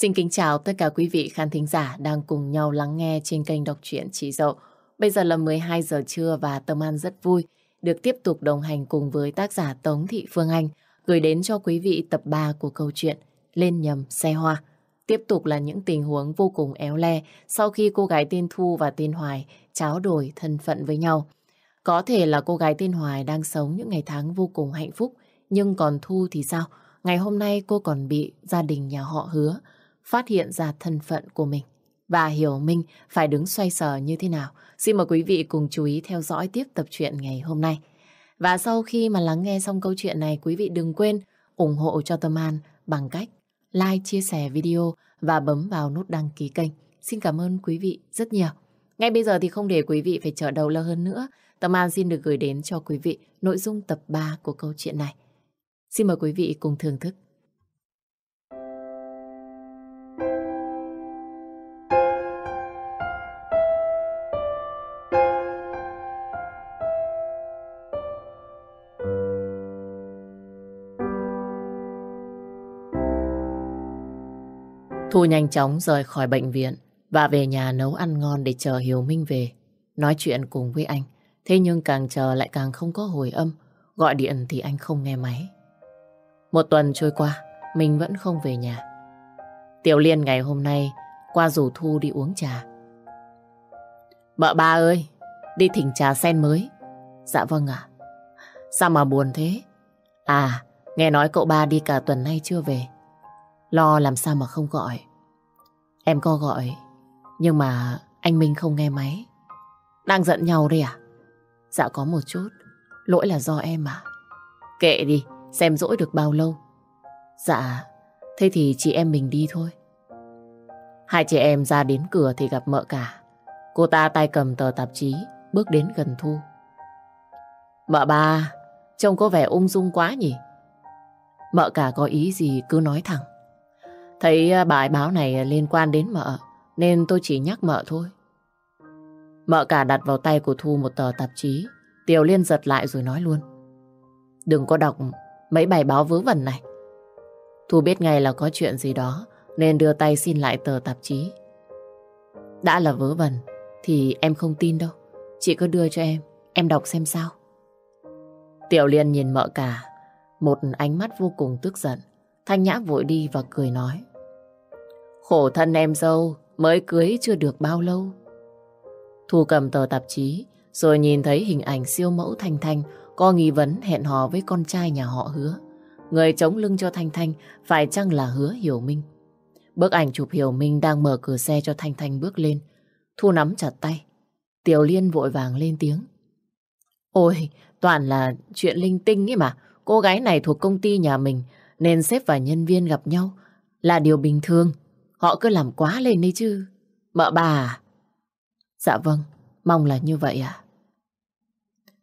Xin kính chào tất cả quý vị khán thính giả đang cùng nhau lắng nghe trên kênh đọc truyện Chị Dậu. Bây giờ là 12 giờ trưa và Tâm An rất vui được tiếp tục đồng hành cùng với tác giả Tống Thị Phương Anh gửi đến cho quý vị tập 3 của câu chuyện Lên nhầm xe hoa. Tiếp tục là những tình huống vô cùng éo le sau khi cô gái tên Thu và tên Hoài tráo đổi thân phận với nhau. Có thể là cô gái tên Hoài đang sống những ngày tháng vô cùng hạnh phúc, nhưng còn Thu thì sao? Ngày hôm nay cô còn bị gia đình nhà họ hứa phát hiện ra thân phận của mình và hiểu Minh phải đứng xoay sở như thế nào. Xin mời quý vị cùng chú ý theo dõi tiếp tập truyện ngày hôm nay. Và sau khi mà lắng nghe xong câu chuyện này, quý vị đừng quên ủng hộ cho Tâm An bằng cách like, chia sẻ video và bấm vào nút đăng ký kênh. Xin cảm ơn quý vị rất nhiều. Ngay bây giờ thì không để quý vị phải chờ đầu lâu hơn nữa. Tâm An xin được gửi đến cho quý vị nội dung tập 3 của câu chuyện này. Xin mời quý vị cùng thưởng thức. Thu nhanh chóng rời khỏi bệnh viện và về nhà nấu ăn ngon để chờ Hiếu Minh về. Nói chuyện cùng với anh. Thế nhưng càng chờ lại càng không có hồi âm. Gọi điện thì anh không nghe máy. Một tuần trôi qua, mình vẫn không về nhà. Tiểu Liên ngày hôm nay qua rủ Thu đi uống trà. Mợ ba ơi, đi thỉnh trà sen mới. Dạ vâng ạ. Sao mà buồn thế? À, nghe nói cậu ba đi cả tuần nay chưa về. Lo làm sao mà không gọi. Em có gọi, nhưng mà anh Minh không nghe máy. Đang giận nhau đây à? Dạ có một chút, lỗi là do em à. Kệ đi, xem dỗi được bao lâu. Dạ, thế thì chị em mình đi thôi. Hai chị em ra đến cửa thì gặp mợ cả. Cô ta tay cầm tờ tạp chí, bước đến gần Thu. Mợ ba, trông có vẻ ung dung quá nhỉ? Mợ cả có ý gì cứ nói thẳng. Thấy à, bài báo này à, liên quan đến mợ, nên tôi chỉ nhắc mợ thôi. Mợ cả đặt vào tay của Thu một tờ tạp chí. Tiểu Liên giật lại rồi nói luôn. Đừng có đọc mấy bài báo vớ vẩn này. Thu biết ngay là có chuyện gì đó, nên đưa tay xin lại tờ tạp chí. Đã là vớ vẩn, thì em không tin đâu. Chị cứ đưa cho em, em đọc xem sao. Tiểu Liên nhìn mợ cả, một ánh mắt vô cùng tức giận. Thanh Nhã vội đi và cười nói. Khổ thân em dâu, mới cưới chưa được bao lâu. Thu cầm tờ tạp chí, rồi nhìn thấy hình ảnh siêu mẫu Thanh Thanh có nghi vấn hẹn hò với con trai nhà họ hứa. Người chống lưng cho Thanh Thanh phải chăng là hứa Hiểu Minh. Bức ảnh chụp Hiểu Minh đang mở cửa xe cho Thanh Thanh bước lên. Thu nắm chặt tay. Tiểu Liên vội vàng lên tiếng. Ôi, toàn là chuyện linh tinh ấy mà. Cô gái này thuộc công ty nhà mình nên sếp và nhân viên gặp nhau là điều bình thường. Họ cứ làm quá lên đi chứ. Mợ bà? À? Dạ vâng, mong là như vậy à.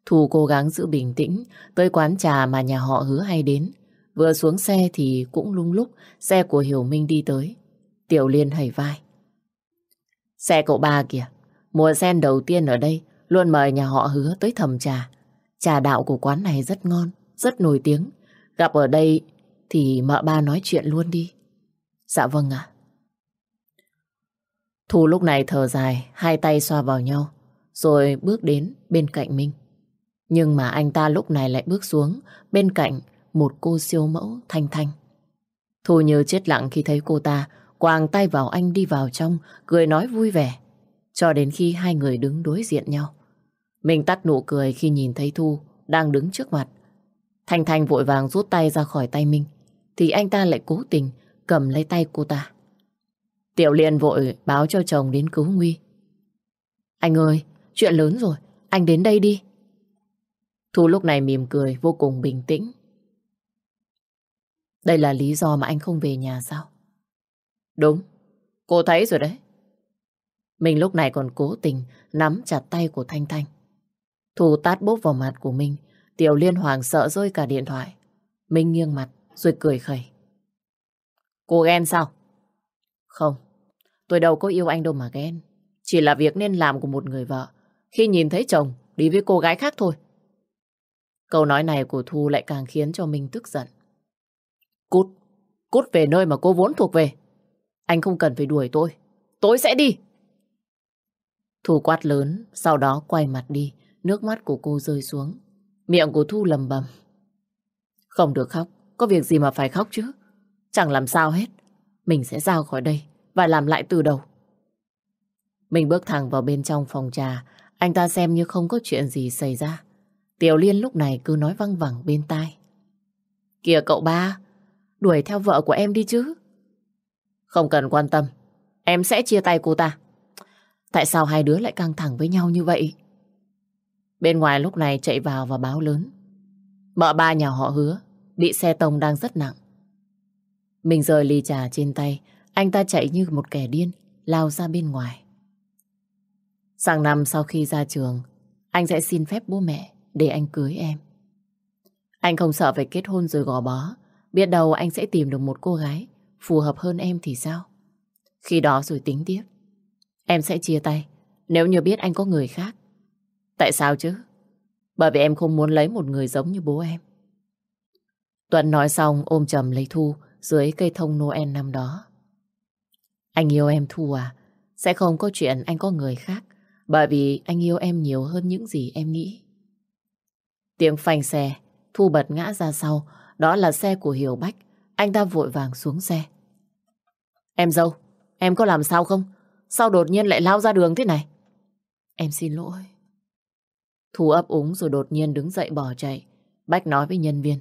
Thu cố gắng giữ bình tĩnh tới quán trà mà nhà họ hứa hay đến. Vừa xuống xe thì cũng lung lúc xe của Hiểu Minh đi tới. Tiểu Liên hầy vai. Xe cậu ba kìa, mùa sen đầu tiên ở đây luôn mời nhà họ hứa tới thầm trà. Trà đạo của quán này rất ngon, rất nổi tiếng. Gặp ở đây thì mợ ba nói chuyện luôn đi. Dạ vâng ạ. Thu lúc này thở dài, hai tay xoa vào nhau, rồi bước đến bên cạnh Minh. Nhưng mà anh ta lúc này lại bước xuống bên cạnh một cô siêu mẫu thanh thanh. Thu như chết lặng khi thấy cô ta quàng tay vào anh đi vào trong, cười nói vui vẻ. Cho đến khi hai người đứng đối diện nhau. Mình tắt nụ cười khi nhìn thấy Thu đang đứng trước mặt. Thanh Thanh vội vàng rút tay ra khỏi tay Minh. Thì anh ta lại cố tình cầm lấy tay cô ta. Tiểu Liên vội báo cho chồng đến cứu Nguy. Anh ơi, chuyện lớn rồi, anh đến đây đi. Thu lúc này mỉm cười vô cùng bình tĩnh. Đây là lý do mà anh không về nhà sao? Đúng, cô thấy rồi đấy. Mình lúc này còn cố tình nắm chặt tay của Thanh Thanh. Thu tát bốp vào mặt của mình. Tiểu Liên hoàng sợ rơi cả điện thoại. Minh nghiêng mặt rồi cười khẩy. Cô ghen sao? Không, tôi đâu có yêu anh đâu mà ghen. Chỉ là việc nên làm của một người vợ khi nhìn thấy chồng đi với cô gái khác thôi. Câu nói này của Thu lại càng khiến cho mình tức giận. Cút, cút về nơi mà cô vốn thuộc về. Anh không cần phải đuổi tôi. Tôi sẽ đi. Thu quát lớn, sau đó quay mặt đi, nước mắt của cô rơi xuống. Miệng của Thu lầm bầm. Không được khóc, có việc gì mà phải khóc chứ? Chẳng làm sao hết. Mình sẽ ra khỏi đây và làm lại từ đầu. Mình bước thẳng vào bên trong phòng trà, anh ta xem như không có chuyện gì xảy ra. Tiểu Liên lúc này cứ nói văng vẳng bên tai. Kìa cậu ba, đuổi theo vợ của em đi chứ. Không cần quan tâm, em sẽ chia tay cô ta. Tại sao hai đứa lại căng thẳng với nhau như vậy? Bên ngoài lúc này chạy vào và báo lớn. Mợ ba nhà họ hứa, bị xe tông đang rất nặng. Mình rời ly trà trên tay, anh ta chạy như một kẻ điên, lao ra bên ngoài. Sang năm sau khi ra trường, anh sẽ xin phép bố mẹ để anh cưới em. Anh không sợ phải kết hôn rồi gò bó, biết đâu anh sẽ tìm được một cô gái phù hợp hơn em thì sao? Khi đó rồi tính tiếp. Em sẽ chia tay nếu như biết anh có người khác. Tại sao chứ? Bởi vì em không muốn lấy một người giống như bố em. Tuấn nói xong ôm chầm lấy Thu dưới cây thông Noel năm đó. Anh yêu em Thu à? Sẽ không có chuyện anh có người khác bởi vì anh yêu em nhiều hơn những gì em nghĩ. Tiếng phanh xe, Thu bật ngã ra sau, đó là xe của Hiểu Bách. Anh ta vội vàng xuống xe. Em dâu, em có làm sao không? Sao đột nhiên lại lao ra đường thế này? Em xin lỗi. Thu ấp úng rồi đột nhiên đứng dậy bỏ chạy. Bách nói với nhân viên.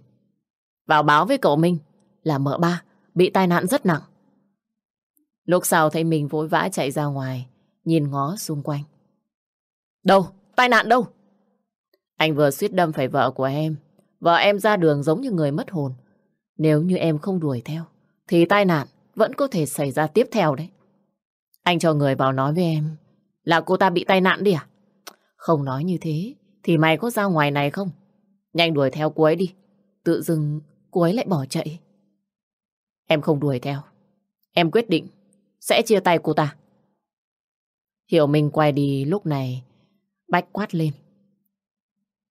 Vào báo với cậu Minh là mợ ba, bị tai nạn rất nặng. Lúc sau thấy mình vội vã chạy ra ngoài, nhìn ngó xung quanh. Đâu? Tai nạn đâu? Anh vừa suýt đâm phải vợ của em. Vợ em ra đường giống như người mất hồn. Nếu như em không đuổi theo, thì tai nạn vẫn có thể xảy ra tiếp theo đấy. Anh cho người vào nói với em là cô ta bị tai nạn đi à? Không nói như thế, thì mày có ra ngoài này không? Nhanh đuổi theo cô ấy đi. Tự dưng cô ấy lại bỏ chạy. Em không đuổi theo. Em quyết định sẽ chia tay cô ta. Hiểu mình quay đi lúc này, Bách quát lên.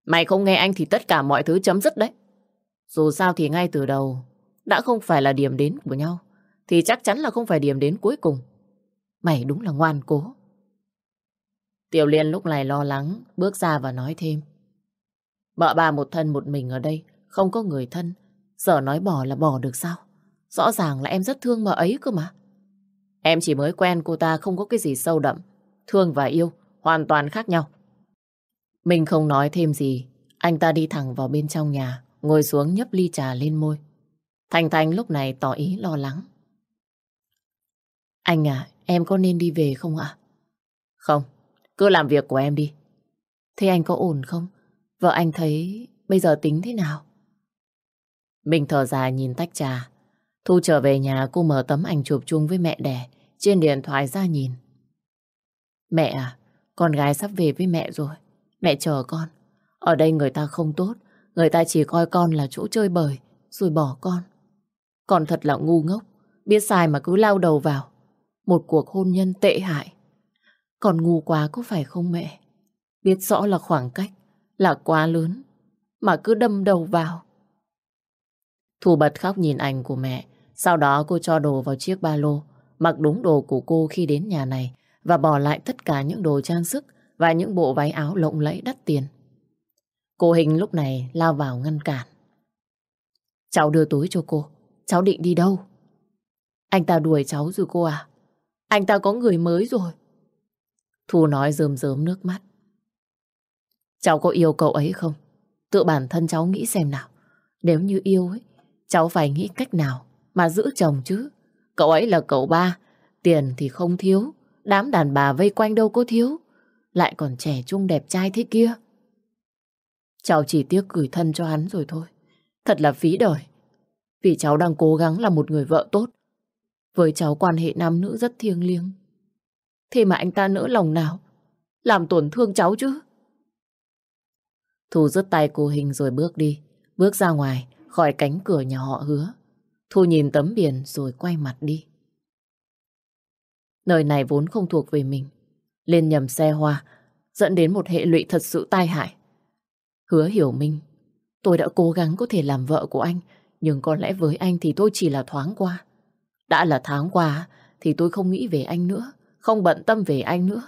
Mày không nghe anh thì tất cả mọi thứ chấm dứt đấy. Dù sao thì ngay từ đầu, đã không phải là điểm đến của nhau, thì chắc chắn là không phải điểm đến cuối cùng. Mày đúng là ngoan cố. Tiểu Liên lúc này lo lắng, bước ra và nói thêm. Vợ bà một thân một mình ở đây, không có người thân, giờ nói bỏ là bỏ được sao? Rõ ràng là em rất thương mợ ấy cơ mà. Em chỉ mới quen cô ta không có cái gì sâu đậm. Thương và yêu hoàn toàn khác nhau. Mình không nói thêm gì. Anh ta đi thẳng vào bên trong nhà, ngồi xuống nhấp ly trà lên môi. Thành Thành lúc này tỏ ý lo lắng. Anh à, em có nên đi về không ạ? Không, cứ làm việc của em đi. Thế anh có ổn không? Vợ anh thấy bây giờ tính thế nào? Mình thở dài nhìn tách trà. Thu trở về nhà cô mở tấm ảnh chụp chung với mẹ đẻ trên điện thoại ra nhìn. Mẹ à, con gái sắp về với mẹ rồi. Mẹ chờ con. Ở đây người ta không tốt. Người ta chỉ coi con là chỗ chơi bời, rồi bỏ con. Con thật là ngu ngốc. Biết sai mà cứ lao đầu vào. Một cuộc hôn nhân tệ hại. Còn ngu quá có phải không mẹ? Biết rõ là khoảng cách, là quá lớn. Mà cứ đâm đầu vào. Thu bật khóc nhìn ảnh của mẹ. Sau đó cô cho đồ vào chiếc ba lô. Mặc đúng đồ của cô khi đến nhà này. Và bỏ lại tất cả những đồ trang sức và những bộ váy áo lộng lẫy đắt tiền. Cô Hình lúc này lao vào ngăn cản. Cháu đưa túi cho cô. Cháu định đi đâu? Anh ta đuổi cháu rồi cô à? Anh ta có người mới rồi. Thu nói rơm rớm nước mắt. Cháu có yêu cậu ấy không? Tự bản thân cháu nghĩ xem nào. Nếu như yêu ấy, cháu phải nghĩ cách nào mà giữ chồng chứ. Cậu ấy là cậu ba, tiền thì không thiếu, đám đàn bà vây quanh đâu có thiếu lại còn trẻ trung đẹp trai thế kia. Cháu chỉ tiếc gửi thân cho hắn rồi thôi. Thật là phí đời. Vì cháu đang cố gắng là một người vợ tốt. Với cháu quan hệ nam nữ rất thiêng liêng. Thế mà anh ta nỡ lòng nào làm tổn thương cháu chứ. Thu rứt tay cô Hình rồi bước đi. Bước ra ngoài khỏi cánh cửa nhà họ hứa. Thu nhìn tấm biển rồi quay mặt đi. Nơi này vốn không thuộc về mình lên nhầm xe hoa, dẫn đến một hệ lụy thật sự tai hại. Hứa hiểu minh, tôi đã cố gắng có thể làm vợ của anh, nhưng có lẽ với anh thì tôi chỉ là thoáng qua. Đã là tháng qua, thì tôi không nghĩ về anh nữa, không bận tâm về anh nữa.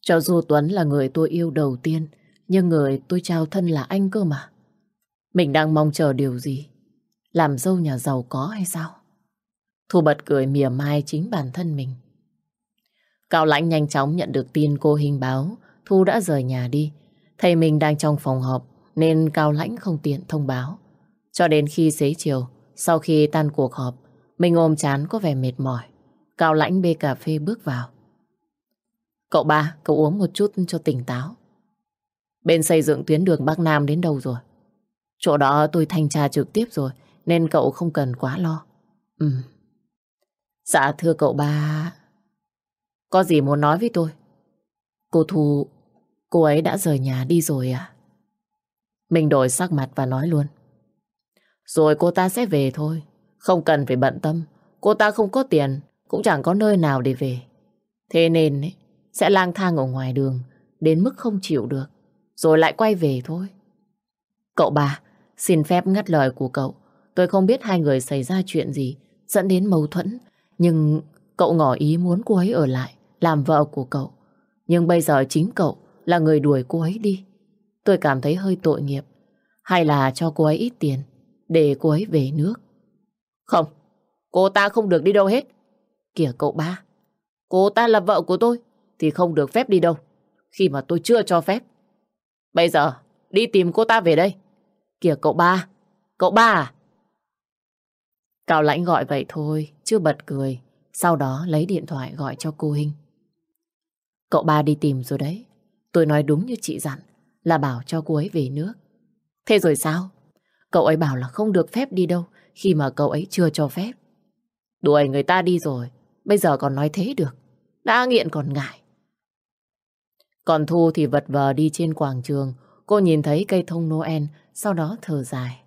Cho dù Tuấn là người tôi yêu đầu tiên, nhưng người tôi trao thân là anh cơ mà. Mình đang mong chờ điều gì? Làm dâu nhà giàu có hay sao? Thu bật cười mỉa mai chính bản thân mình. Cao Lãnh nhanh chóng nhận được tin cô hình báo Thu đã rời nhà đi. Thầy mình đang trong phòng họp nên Cao Lãnh không tiện thông báo. Cho đến khi xế chiều, sau khi tan cuộc họp, mình ôm chán có vẻ mệt mỏi. Cao Lãnh bê cà phê bước vào. Cậu ba, cậu uống một chút cho tỉnh táo. Bên xây dựng tuyến đường Bắc Nam đến đâu rồi? Chỗ đó tôi thanh tra trực tiếp rồi, nên cậu không cần quá lo. Ừ. Dạ thưa cậu ba... Có gì muốn nói với tôi? Cô Thu, cô ấy đã rời nhà đi rồi à? Mình đổi sắc mặt và nói luôn. Rồi cô ta sẽ về thôi. Không cần phải bận tâm. Cô ta không có tiền, cũng chẳng có nơi nào để về. Thế nên ấy, sẽ lang thang ở ngoài đường, đến mức không chịu được. Rồi lại quay về thôi. Cậu bà, xin phép ngắt lời của cậu. Tôi không biết hai người xảy ra chuyện gì, dẫn đến mâu thuẫn. Nhưng cậu ngỏ ý muốn cô ấy ở lại, làm vợ của cậu. Nhưng bây giờ chính cậu là người đuổi cô ấy đi. Tôi cảm thấy hơi tội nghiệp. Hay là cho cô ấy ít tiền để cô ấy về nước. Không, cô ta không được đi đâu hết. Kìa cậu ba, cô ta là vợ của tôi thì không được phép đi đâu khi mà tôi chưa cho phép. Bây giờ đi tìm cô ta về đây. Kìa cậu ba, cậu ba à? Cao lãnh gọi vậy thôi, chưa bật cười. Sau đó lấy điện thoại gọi cho cô Hinh. Cậu ba đi tìm rồi đấy. Tôi nói đúng như chị dặn là bảo cho cô ấy về nước. Thế rồi sao? Cậu ấy bảo là không được phép đi đâu khi mà cậu ấy chưa cho phép. Đuổi người ta đi rồi, bây giờ còn nói thế được. Đã nghiện còn ngại. Còn Thu thì vật vờ đi trên quảng trường. Cô nhìn thấy cây thông Noel, sau đó thở dài.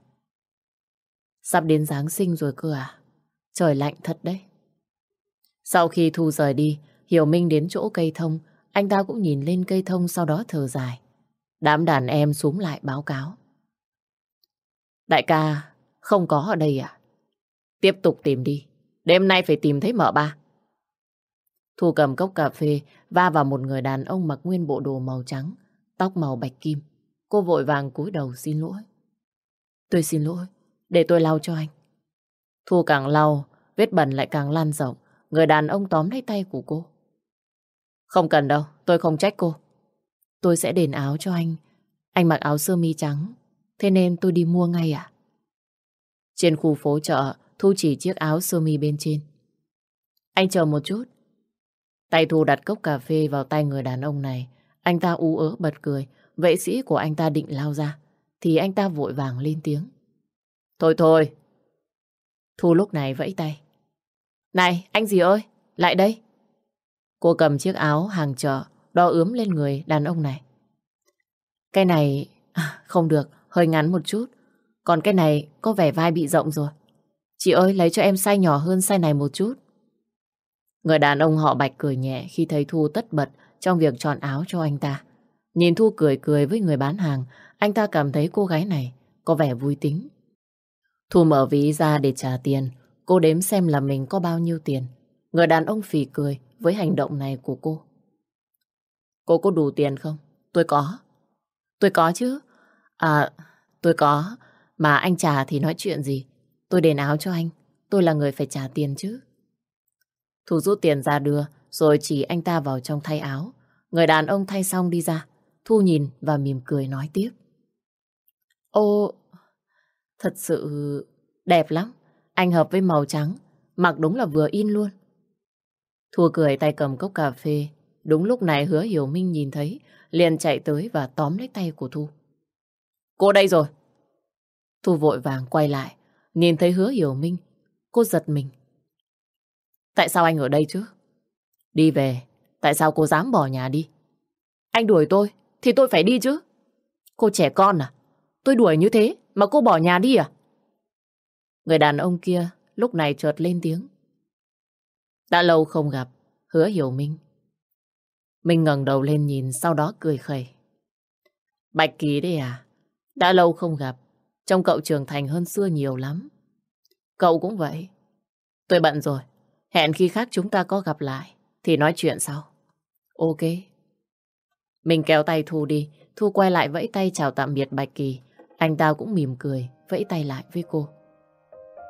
Sắp đến Giáng sinh rồi cơ à? Trời lạnh thật đấy. Sau khi Thu rời đi, Hiểu Minh đến chỗ cây thông, anh ta cũng nhìn lên cây thông sau đó thở dài. Đám đàn em xuống lại báo cáo. Đại ca, không có ở đây à? Tiếp tục tìm đi. Đêm nay phải tìm thấy mợ ba. Thu cầm cốc cà phê, va vào một người đàn ông mặc nguyên bộ đồ màu trắng, tóc màu bạch kim. Cô vội vàng cúi đầu xin lỗi. Tôi xin lỗi, để tôi lau cho anh. Thu càng lau, vết bẩn lại càng lan rộng. Người đàn ông tóm lấy tay của cô. Không cần đâu, tôi không trách cô. Tôi sẽ đền áo cho anh. Anh mặc áo sơ mi trắng, thế nên tôi đi mua ngay à? Trên khu phố chợ, Thu chỉ chiếc áo sơ mi bên trên. Anh chờ một chút. Tay Thu đặt cốc cà phê vào tay người đàn ông này. Anh ta ú ớ bật cười. Vệ sĩ của anh ta định lao ra. Thì anh ta vội vàng lên tiếng. Thôi thôi. Thu lúc này vẫy tay. Này, anh gì ơi, lại đây. Cô cầm chiếc áo hàng chợ, đo ướm lên người đàn ông này. Cái này à, không được, hơi ngắn một chút. Còn cái này có vẻ vai bị rộng rồi. Chị ơi, lấy cho em size nhỏ hơn size này một chút. Người đàn ông họ Bạch cười nhẹ khi thấy Thu tất bật trong việc chọn áo cho anh ta. Nhìn Thu cười cười với người bán hàng, anh ta cảm thấy cô gái này có vẻ vui tính. Thu mở ví ra để trả tiền, cô đếm xem là mình có bao nhiêu tiền. Người đàn ông phì cười với hành động này của cô. Cô có đủ tiền không? Tôi có. Tôi có chứ. À, tôi có. Mà anh trả thì nói chuyện gì? Tôi đền áo cho anh. Tôi là người phải trả tiền chứ. Thu rút tiền ra đưa, rồi chỉ anh ta vào trong thay áo. Người đàn ông thay xong đi ra. Thu nhìn và mỉm cười nói tiếp. Ô, thật sự đẹp lắm. Anh hợp với màu trắng, mặc đúng là vừa in luôn. Thu cười tay cầm cốc cà phê. Đúng lúc này hứa Hiểu Minh nhìn thấy, liền chạy tới và tóm lấy tay của Thu. Cô đây rồi. Thu vội vàng quay lại, nhìn thấy hứa Hiểu Minh. Cô giật mình. Tại sao anh ở đây chứ? Đi về, tại sao cô dám bỏ nhà đi? Anh đuổi tôi, thì tôi phải đi chứ. Cô trẻ con à? Tôi đuổi như thế mà cô bỏ nhà đi à? Người đàn ông kia lúc này chợt lên tiếng. Đã lâu không gặp, hứa hiểu Minh. Minh ngẩng đầu lên nhìn sau đó cười khẩy. Bạch Kỳ đấy à? Đã lâu không gặp, trông cậu trưởng thành hơn xưa nhiều lắm. Cậu cũng vậy. Tôi bận rồi, Hẹn khi khác chúng ta có gặp lại thì nói chuyện sau. Ok. Mình kéo tay Thu đi. Thu quay lại vẫy tay chào tạm biệt Bạch Kỳ. Anh ta cũng mỉm cười, vẫy tay lại với cô.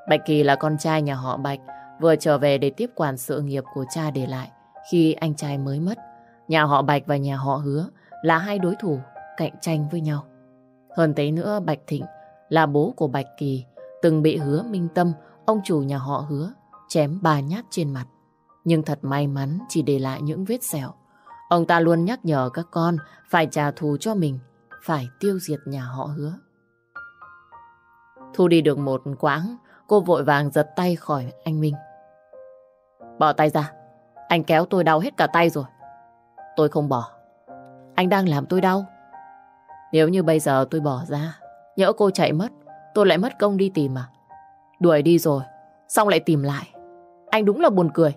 Bạch Kỳ là con trai nhà họ Bạch, vừa trở về để tiếp quản sự nghiệp của cha để lại khi anh trai mới mất. Nhà họ Bạch và nhà họ Hứa là hai đối thủ cạnh tranh với nhau. Hơn thế nữa, Bạch Thịnh là bố của Bạch Kỳ, từng bị Hứa Minh Tâm, ông chủ nhà họ Hứa, chém ba nhát trên mặt. Nhưng thật may mắn chỉ để lại những vết sẹo. Ông ta luôn nhắc nhở các con phải trả thù cho mình, phải tiêu diệt nhà họ Hứa. Thu đi được một quãng, cô vội vàng giật tay khỏi anh Minh. Bỏ tay ra, anh kéo tôi đau hết cả tay rồi. Tôi không bỏ. Anh đang làm tôi đau. Nếu như bây giờ tôi bỏ ra, nhỡ cô chạy mất, tôi lại mất công đi tìm à. Đuổi đi rồi, xong lại tìm lại. Anh đúng là buồn cười.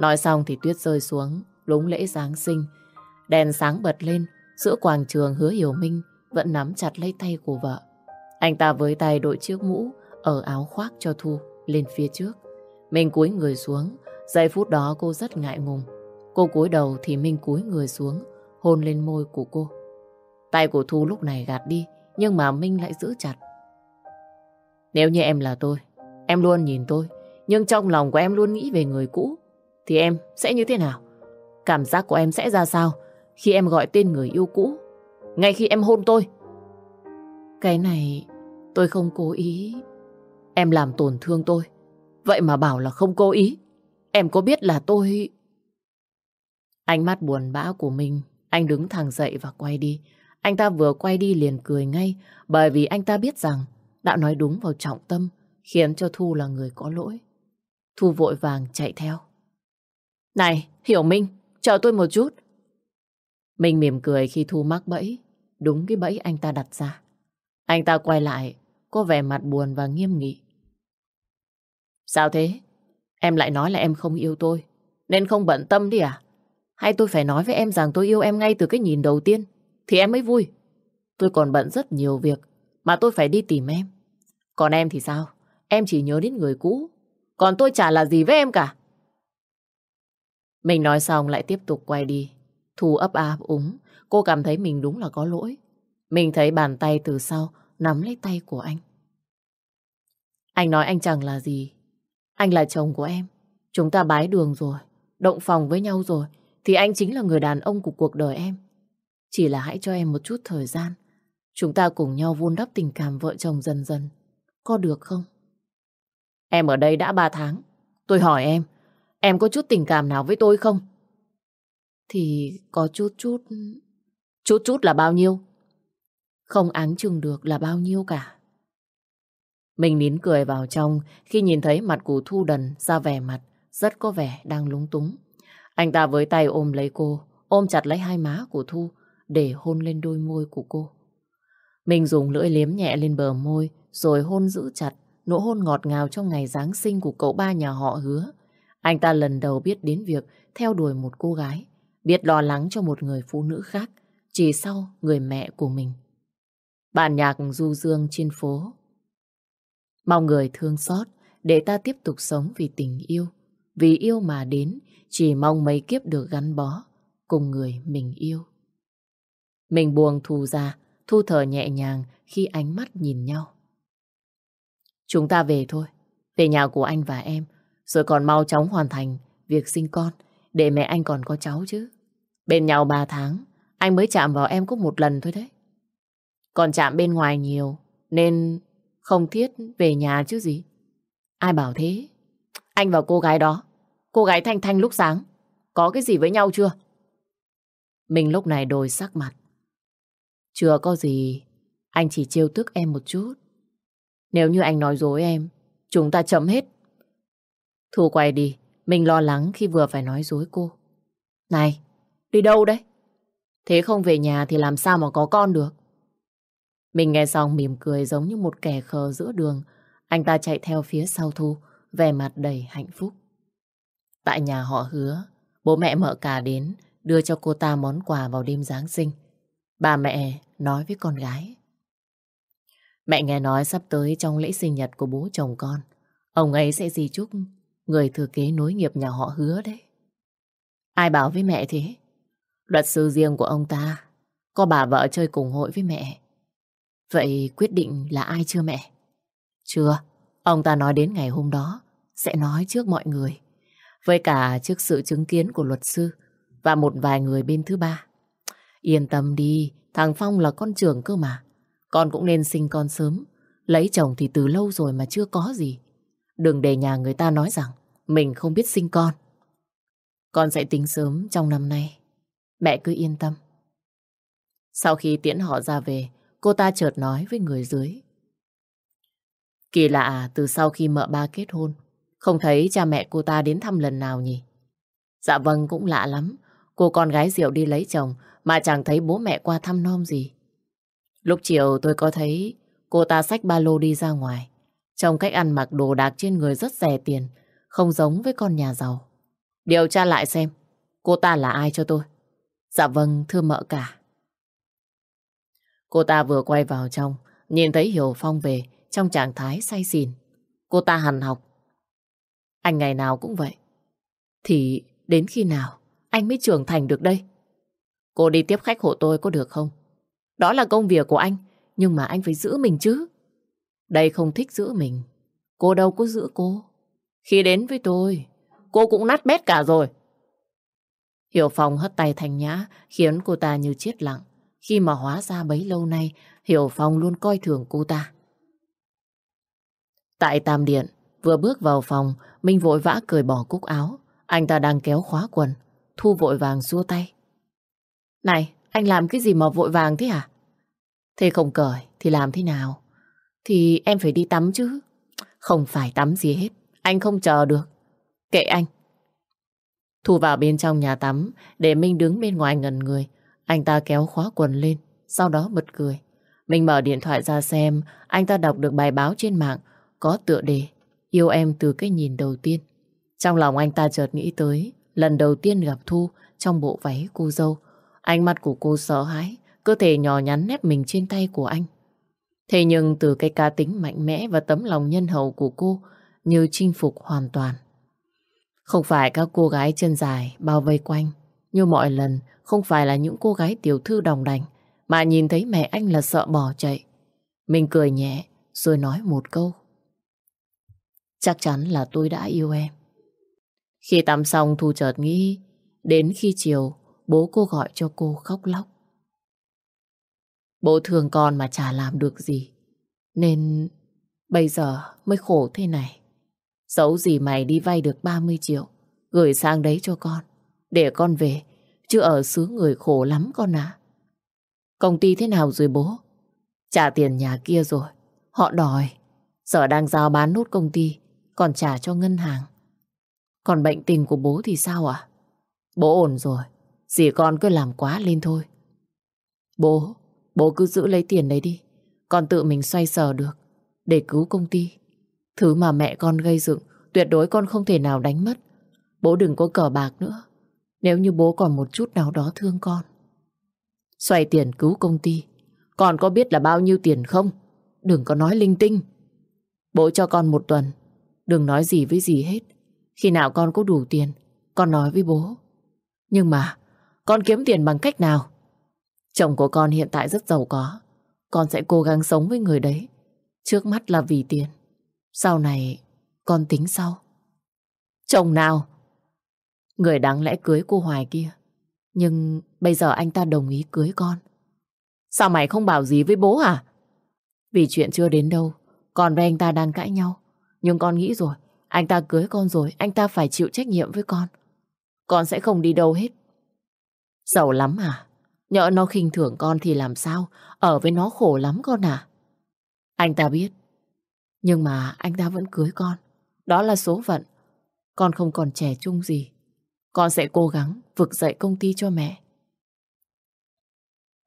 Nói xong thì tuyết rơi xuống, đúng lễ Giáng sinh. Đèn sáng bật lên, giữa quảng trường hứa hiểu minh vẫn nắm chặt lấy tay của vợ. Anh ta với tay đội chiếc mũ ở áo khoác cho Thu lên phía trước. Mình cúi người xuống, giây phút đó cô rất ngại ngùng. Cô cúi đầu thì Minh cúi người xuống, hôn lên môi của cô. Tay của Thu lúc này gạt đi, nhưng mà Minh lại giữ chặt. Nếu như em là tôi, em luôn nhìn tôi, nhưng trong lòng của em luôn nghĩ về người cũ, thì em sẽ như thế nào? Cảm giác của em sẽ ra sao khi em gọi tên người yêu cũ, ngay khi em hôn tôi? Cái này tôi không cố ý. Em làm tổn thương tôi. Vậy mà bảo là không cố ý. Em có biết là tôi... Ánh mắt buồn bã của mình, anh đứng thẳng dậy và quay đi. Anh ta vừa quay đi liền cười ngay, bởi vì anh ta biết rằng đã nói đúng vào trọng tâm, khiến cho Thu là người có lỗi. Thu vội vàng chạy theo. Này, Hiểu Minh, chờ tôi một chút. Minh mỉm cười khi Thu mắc bẫy, đúng cái bẫy anh ta đặt ra. Anh ta quay lại, có vẻ mặt buồn và nghiêm nghị. Sao thế? Em lại nói là em không yêu tôi, nên không bận tâm đi à? Hay tôi phải nói với em rằng tôi yêu em ngay từ cái nhìn đầu tiên, thì em mới vui. Tôi còn bận rất nhiều việc, mà tôi phải đi tìm em. Còn em thì sao? Em chỉ nhớ đến người cũ, còn tôi chả là gì với em cả. Mình nói xong lại tiếp tục quay đi. Thu ấp áp úng, cô cảm thấy mình đúng là có lỗi. Mình thấy bàn tay từ sau nắm lấy tay của anh. Anh nói anh chẳng là gì. Anh là chồng của em. Chúng ta bái đường rồi, động phòng với nhau rồi, thì anh chính là người đàn ông của cuộc đời em. Chỉ là hãy cho em một chút thời gian. Chúng ta cùng nhau vun đắp tình cảm vợ chồng dần dần. Có được không? Em ở đây đã ba tháng. Tôi hỏi em, em có chút tình cảm nào với tôi không? Thì có chút chút... Chút chút là bao nhiêu? Không áng chừng được là bao nhiêu cả. Mình nín cười vào trong khi nhìn thấy mặt của Thu Đần ra vẻ mặt rất có vẻ đang lúng túng. Anh ta với tay ôm lấy cô, ôm chặt lấy hai má của Thu để hôn lên đôi môi của cô. Mình dùng lưỡi liếm nhẹ lên bờ môi rồi hôn giữ chặt nụ hôn ngọt ngào trong ngày Giáng sinh của cậu ba nhà họ hứa. Anh ta lần đầu biết đến việc theo đuổi một cô gái, biết lo lắng cho một người phụ nữ khác, chỉ sau người mẹ của mình. Bản nhạc du dương trên phố. Mong người thương xót để ta tiếp tục sống vì tình yêu. Vì yêu mà đến, chỉ mong mấy kiếp được gắn bó cùng người mình yêu. Mình buồn thu ra, thu thở nhẹ nhàng khi ánh mắt nhìn nhau. Chúng ta về thôi, về nhà của anh và em, rồi còn mau chóng hoàn thành việc sinh con, để mẹ anh còn có cháu chứ. Bên nhau ba tháng, anh mới chạm vào em có một lần thôi đấy. Còn chạm bên ngoài nhiều, nên không thiết về nhà chứ gì. Ai bảo thế? Anh và cô gái đó, cô gái Thanh Thanh lúc sáng, có cái gì với nhau chưa? Mình lúc này đổi sắc mặt. Chưa có gì, anh chỉ trêu tức em một chút. Nếu như anh nói dối em, chúng ta chấm hết. Thu quay đi, mình lo lắng khi vừa phải nói dối cô. Này, đi đâu đấy? Thế không về nhà thì làm sao mà có con được? Mình nghe xong mỉm cười giống như một kẻ khờ giữa đường. Anh ta chạy theo phía sau Thu, vẻ mặt đầy hạnh phúc. Tại nhà họ hứa, bố mẹ mợ cả đến đưa cho cô ta món quà vào đêm Giáng sinh. Bà mẹ nói với con gái. Mẹ nghe nói sắp tới trong lễ sinh nhật của bố chồng con, ông ấy sẽ di chúc người thừa kế nối nghiệp nhà họ hứa đấy. Ai bảo với mẹ thế? Luật sư riêng của ông ta, có bà vợ chơi cùng hội với mẹ. Vậy quyết định là ai chưa mẹ? Chưa, ông ta nói đến ngày hôm đó, sẽ nói trước mọi người. Với cả trước sự chứng kiến của luật sư và một vài người bên thứ ba. Yên tâm đi, thằng Phong là con trưởng cơ mà. Con cũng nên sinh con sớm. Lấy chồng thì từ lâu rồi mà chưa có gì. Đừng để nhà người ta nói rằng mình không biết sinh con. Con sẽ tính sớm trong năm nay. Mẹ cứ yên tâm. Sau khi tiễn họ ra về, cô ta chợt nói với người dưới. Kỳ lạ từ sau khi mợ ba kết hôn, không thấy cha mẹ cô ta đến thăm lần nào nhỉ? Dạ vâng cũng lạ lắm. Cô con gái rượu đi lấy chồng mà chẳng thấy bố mẹ qua thăm nom gì. Lúc chiều tôi có thấy cô ta xách ba lô đi ra ngoài. Trong cách ăn mặc đồ đạc trên người rất rẻ tiền, không giống với con nhà giàu. Điều tra lại xem, cô ta là ai cho tôi. Dạ vâng, thưa mợ cả. Cô ta vừa quay vào trong, nhìn thấy Hiểu Phong về trong trạng thái say xỉn. Cô ta hằn học. Anh ngày nào cũng vậy. Thì đến khi nào anh mới trưởng thành được đây? Cô đi tiếp khách hộ tôi có được không? Đó là công việc của anh, nhưng mà anh phải giữ mình chứ. Đây không thích giữ mình. Cô đâu có giữ cô. Khi đến với tôi, cô cũng nát bét cả rồi. Hiểu Phong hất tay Thanh Nhã khiến cô ta như chết lặng. Khi mà hóa ra bấy lâu nay, Hiểu Phong luôn coi thường cô ta. Tại Tam Điện, vừa bước vào phòng, Minh vội vã cởi bỏ cúc áo. Anh ta đang kéo khóa quần. Thu vội vàng xua tay. Này, anh làm cái gì mà vội vàng thế hả? Thế không cởi thì làm thế nào? Thì em phải đi tắm chứ. Không phải tắm gì hết. Anh không chờ được. Kệ anh. Thu vào bên trong nhà tắm để Minh đứng bên ngoài ngần người. Anh ta kéo khóa quần lên, sau đó bật cười. Mình mở điện thoại ra xem, anh ta đọc được bài báo trên mạng có tựa đề Yêu em từ cái nhìn đầu tiên. Trong lòng anh ta chợt nghĩ tới lần đầu tiên gặp Thu trong bộ váy cô dâu. Ánh mắt của cô sợ hãi, cơ thể nhỏ nhắn nép mình trên tay của anh. Thế nhưng từ cái cá tính mạnh mẽ và tấm lòng nhân hậu của cô như chinh phục hoàn toàn. Không phải các cô gái chân dài bao vây quanh, như mọi lần không phải là những cô gái tiểu thư đồng đành, mà nhìn thấy mẹ anh là sợ bỏ chạy. Mình cười nhẹ rồi nói một câu. Chắc chắn là tôi đã yêu em. Khi tắm xong Thu chợt nghĩ đến khi chiều bố cô gọi cho cô khóc lóc. Bố thương con mà chả làm được gì. Nên bây giờ mới khổ thế này. Dẫu gì mày đi vay được 30 triệu, gửi sang đấy cho con, để con về, chứ ở xứ người khổ lắm con à. Công ty thế nào rồi bố? Trả tiền nhà kia rồi, họ đòi. Giờ đang giao bán nốt công ty, còn trả cho ngân hàng. Còn bệnh tình của bố thì sao à? Bố ổn rồi, dì con cứ làm quá lên thôi. Bố, bố cứ giữ lấy tiền đấy đi, con tự mình xoay sở được, để cứu công ty. Thứ mà mẹ con gây dựng, tuyệt đối con không thể nào đánh mất. Bố đừng có cờ bạc nữa, nếu như bố còn một chút nào đó thương con. Xoay tiền cứu công ty, con có biết là bao nhiêu tiền không? Đừng có nói linh tinh. Bố cho con một tuần, đừng nói gì với gì hết. Khi nào con có đủ tiền, con nói với bố. Nhưng mà, con kiếm tiền bằng cách nào? Chồng của con hiện tại rất giàu có. Con sẽ cố gắng sống với người đấy. Trước mắt là vì tiền. Sau này, con tính sau. Chồng nào? Người đáng lẽ cưới cô Hoài kia. Nhưng bây giờ anh ta đồng ý cưới con. Sao mày không bảo gì với bố à? Vì chuyện chưa đến đâu, con với anh ta đang cãi nhau. Nhưng con nghĩ rồi, anh ta cưới con rồi, anh ta phải chịu trách nhiệm với con. Con sẽ không đi đâu hết. Giàu lắm à? Nhỡ nó khinh thường con thì làm sao? Ở với nó khổ lắm con à? Anh ta biết. Nhưng mà anh ta vẫn cưới con. Đó là số phận. Con không còn trẻ trung gì. Con sẽ cố gắng vực dậy công ty cho mẹ.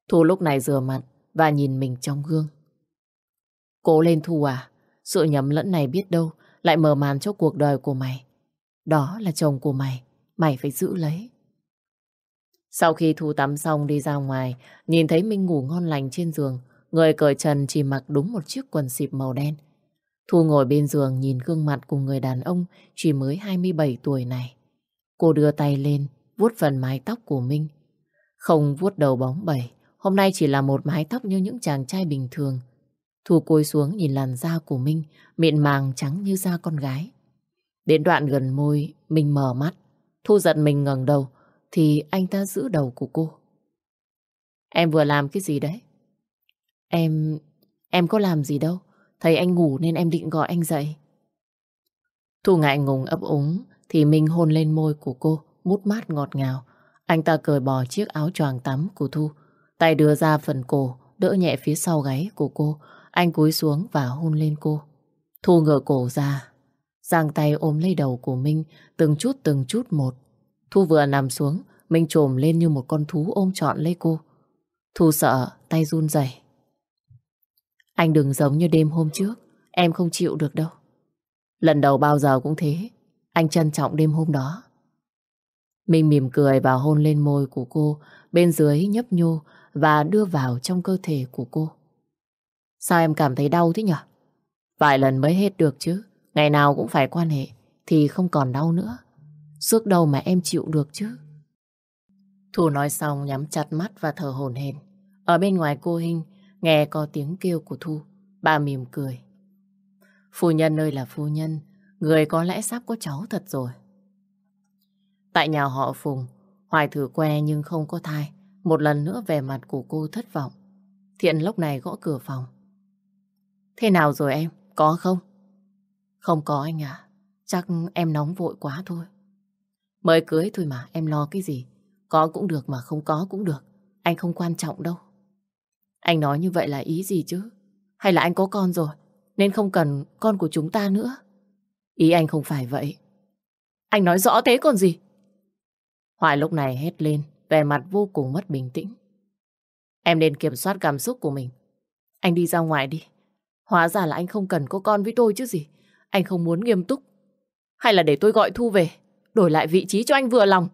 Thu lúc này rửa mặt và nhìn mình trong gương. Cố lên Thu à, sự nhầm lẫn này biết đâu lại mở màn cho cuộc đời của mày. Đó là chồng của mày, mày phải giữ lấy. Sau khi Thu tắm xong đi ra ngoài, nhìn thấy Minh ngủ ngon lành trên giường, người cởi trần chỉ mặc đúng một chiếc quần xịp màu đen. Thu ngồi bên giường nhìn gương mặt của người đàn ông chỉ mới 27 tuổi này. Cô đưa tay lên, vuốt phần mái tóc của Minh. Không vuốt đầu bóng bẩy, hôm nay chỉ là một mái tóc như những chàng trai bình thường. Thu côi xuống nhìn làn da của Minh, mịn màng trắng như da con gái. Đến đoạn gần môi, Minh mở mắt. Thu giận mình ngẩng đầu, thì anh ta giữ đầu của cô. Em vừa làm cái gì đấy? Em... em có làm gì đâu. Thấy anh ngủ nên em định gọi anh dậy. Thu ngại ngùng ấp úng thì Minh hôn lên môi của cô, mút mát ngọt ngào. Anh ta cởi bỏ chiếc áo choàng tắm của Thu, tay đưa ra phần cổ, đỡ nhẹ phía sau gáy của cô. Anh cúi xuống và hôn lên cô. Thu ngửa cổ ra, giang tay ôm lấy đầu của Minh, từng chút từng chút một. Thu vừa nằm xuống, Minh trồm lên như một con thú ôm trọn lấy cô. Thu sợ, tay run rẩy. Anh đừng giống như đêm hôm trước, em không chịu được đâu. Lần đầu bao giờ cũng thế, anh trân trọng đêm hôm đó. Minh mỉm cười và hôn lên môi của cô, bên dưới nhấp nhô và đưa vào trong cơ thể của cô. Sao em cảm thấy đau thế nhở Vài lần mới hết được chứ, ngày nào cũng phải quan hệ, thì không còn đau nữa. Sức đâu mà em chịu được chứ. Thu nói xong nhắm chặt mắt và thở hổn hển. Ở bên ngoài cô Hinh nghe có tiếng kêu của Thu. Bà mỉm cười. Phu nhân ơi là phu nhân, người có lẽ sắp có cháu thật rồi. Tại nhà họ Phùng, Hoài thử que nhưng không có thai. Một lần nữa về mặt của cô thất vọng. Thiện lúc này gõ cửa phòng. Thế nào rồi em? Có không? Không có anh à. Chắc em nóng vội quá thôi. Mới cưới thôi mà, em lo cái gì? Có cũng được mà không có cũng được. Anh không quan trọng đâu. Anh nói như vậy là ý gì chứ? Hay là anh có con rồi, nên không cần con của chúng ta nữa? Ý anh không phải vậy. Anh nói rõ thế còn gì? Hoài lúc này hét lên, vẻ mặt vô cùng mất bình tĩnh. Em nên kiểm soát cảm xúc của mình. Anh đi ra ngoài đi. Hóa ra là anh không cần có con với tôi chứ gì. Anh không muốn nghiêm túc. Hay là để tôi gọi Thu về, đổi lại vị trí cho anh vừa lòng.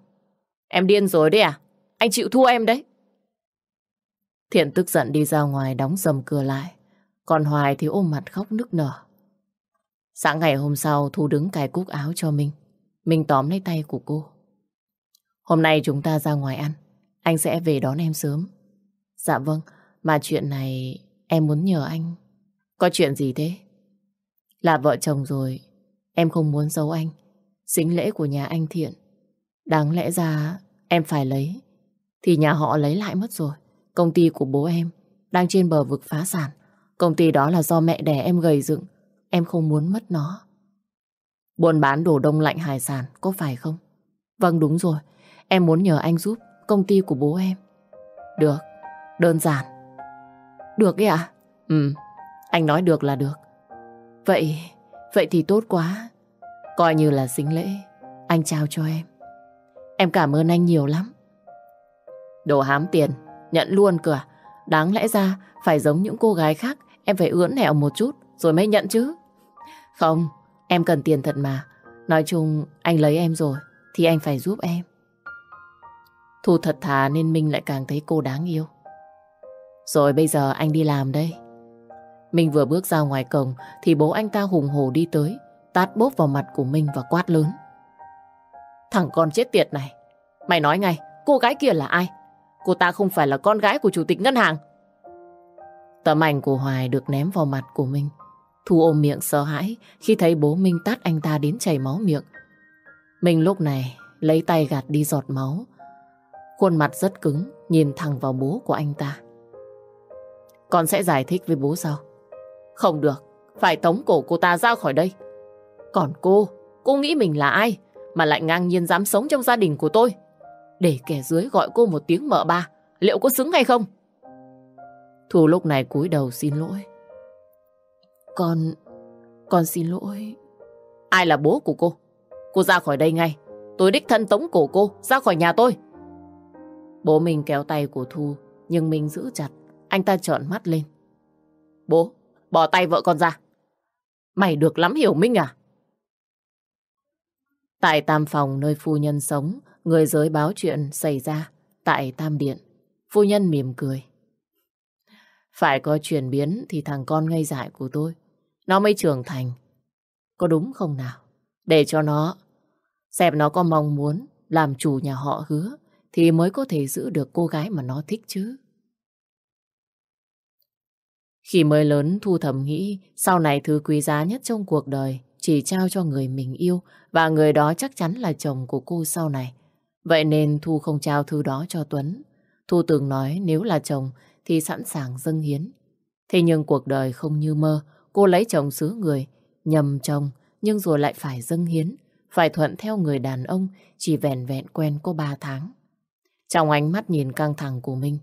Em điên rồi đấy à? Anh chịu thua em đấy. Thiện tức giận đi ra ngoài đóng sầm cửa lại. Còn Hoài thì ôm mặt khóc nức nở. Sáng ngày hôm sau Thu đứng cài cúc áo cho mình. Mình tóm lấy tay của cô. Hôm nay chúng ta ra ngoài ăn. Anh sẽ về đón em sớm. Dạ vâng, mà chuyện này em muốn nhờ anh. Có chuyện gì thế? Là vợ chồng rồi, em không muốn giấu anh. Xính lễ của nhà anh Thiện. Đáng lẽ ra em phải lấy. Thì nhà họ lấy lại mất rồi. Công ty của bố em đang trên bờ vực phá sản. Công ty đó là do mẹ đẻ em gầy dựng. Em không muốn mất nó. Buôn bán đồ đông lạnh hải sản, có phải không? Vâng đúng rồi. Em muốn nhờ anh giúp công ty của bố em. Được, đơn giản. Được ấy ạ? Ừ, anh nói được là được. Vậy, vậy thì tốt quá. Coi như là xính lễ. Anh trao cho em. Em cảm ơn anh nhiều lắm. Đồ hám tiền, nhận luôn cửa. À? Đáng lẽ ra phải giống những cô gái khác, em phải ưỡn nẹo một chút rồi mới nhận chứ. Không, em cần tiền thật mà. Nói chung anh lấy em rồi thì anh phải giúp em. Thu thật thà nên Minh lại càng thấy cô đáng yêu. Rồi bây giờ anh đi làm đây. Minh vừa bước ra ngoài cổng thì bố anh ta hùng hồ đi tới, tát bốp vào mặt của Minh và quát lớn. Thằng con chết tiệt này, mày nói ngay, cô gái kia là ai? Cô ta không phải là con gái của chủ tịch ngân hàng. Tấm ảnh của Hoài được ném vào mặt của Minh. Thu ôm miệng sợ hãi khi thấy bố Minh tát anh ta đến chảy máu miệng. Minh lúc này lấy tay gạt đi giọt máu. Khuôn mặt rất cứng, nhìn thẳng vào bố của anh ta. Con sẽ giải thích với bố sau. Không được, phải tống cổ cô ta ra khỏi đây. Còn cô, cô nghĩ mình là ai mà lại ngang nhiên dám sống trong gia đình của tôi? Để kẻ dưới gọi cô một tiếng mợ ba, liệu có xứng hay không? Thu lúc này cúi đầu xin lỗi. Con... con xin lỗi. Ai là bố của cô? Cô ra khỏi đây ngay. Tôi đích thân tống cổ cô ra khỏi nhà tôi. Bố mình kéo tay của Thu, nhưng mình giữ chặt. Anh ta trợn mắt lên. Bố, bỏ tay vợ con ra. Mày được lắm hiểu Minh à? Tại tam phòng nơi phu nhân sống, người giới báo chuyện xảy ra tại tam điện. Phu nhân mỉm cười. Phải có chuyển biến thì thằng con ngây dại của tôi nó mới trưởng thành. Có đúng không nào? Để cho nó, xem nó có mong muốn làm chủ nhà họ hứa, thì mới có thể giữ được cô gái mà nó thích chứ. Khi mới lớn Thu thầm nghĩ sau này thứ quý giá nhất trong cuộc đời chỉ trao cho người mình yêu và người đó chắc chắn là chồng của cô sau này. Vậy nên Thu không trao thư đó cho Tuấn. Thu từng nói nếu là chồng thì sẵn sàng dâng hiến. Thế nhưng cuộc đời không như mơ, cô lấy chồng xứ người, nhầm chồng nhưng rồi lại phải dâng hiến, phải thuận theo người đàn ông chỉ vẻn vẹn quen có 3 tháng. Trong ánh mắt nhìn căng thẳng của Minh,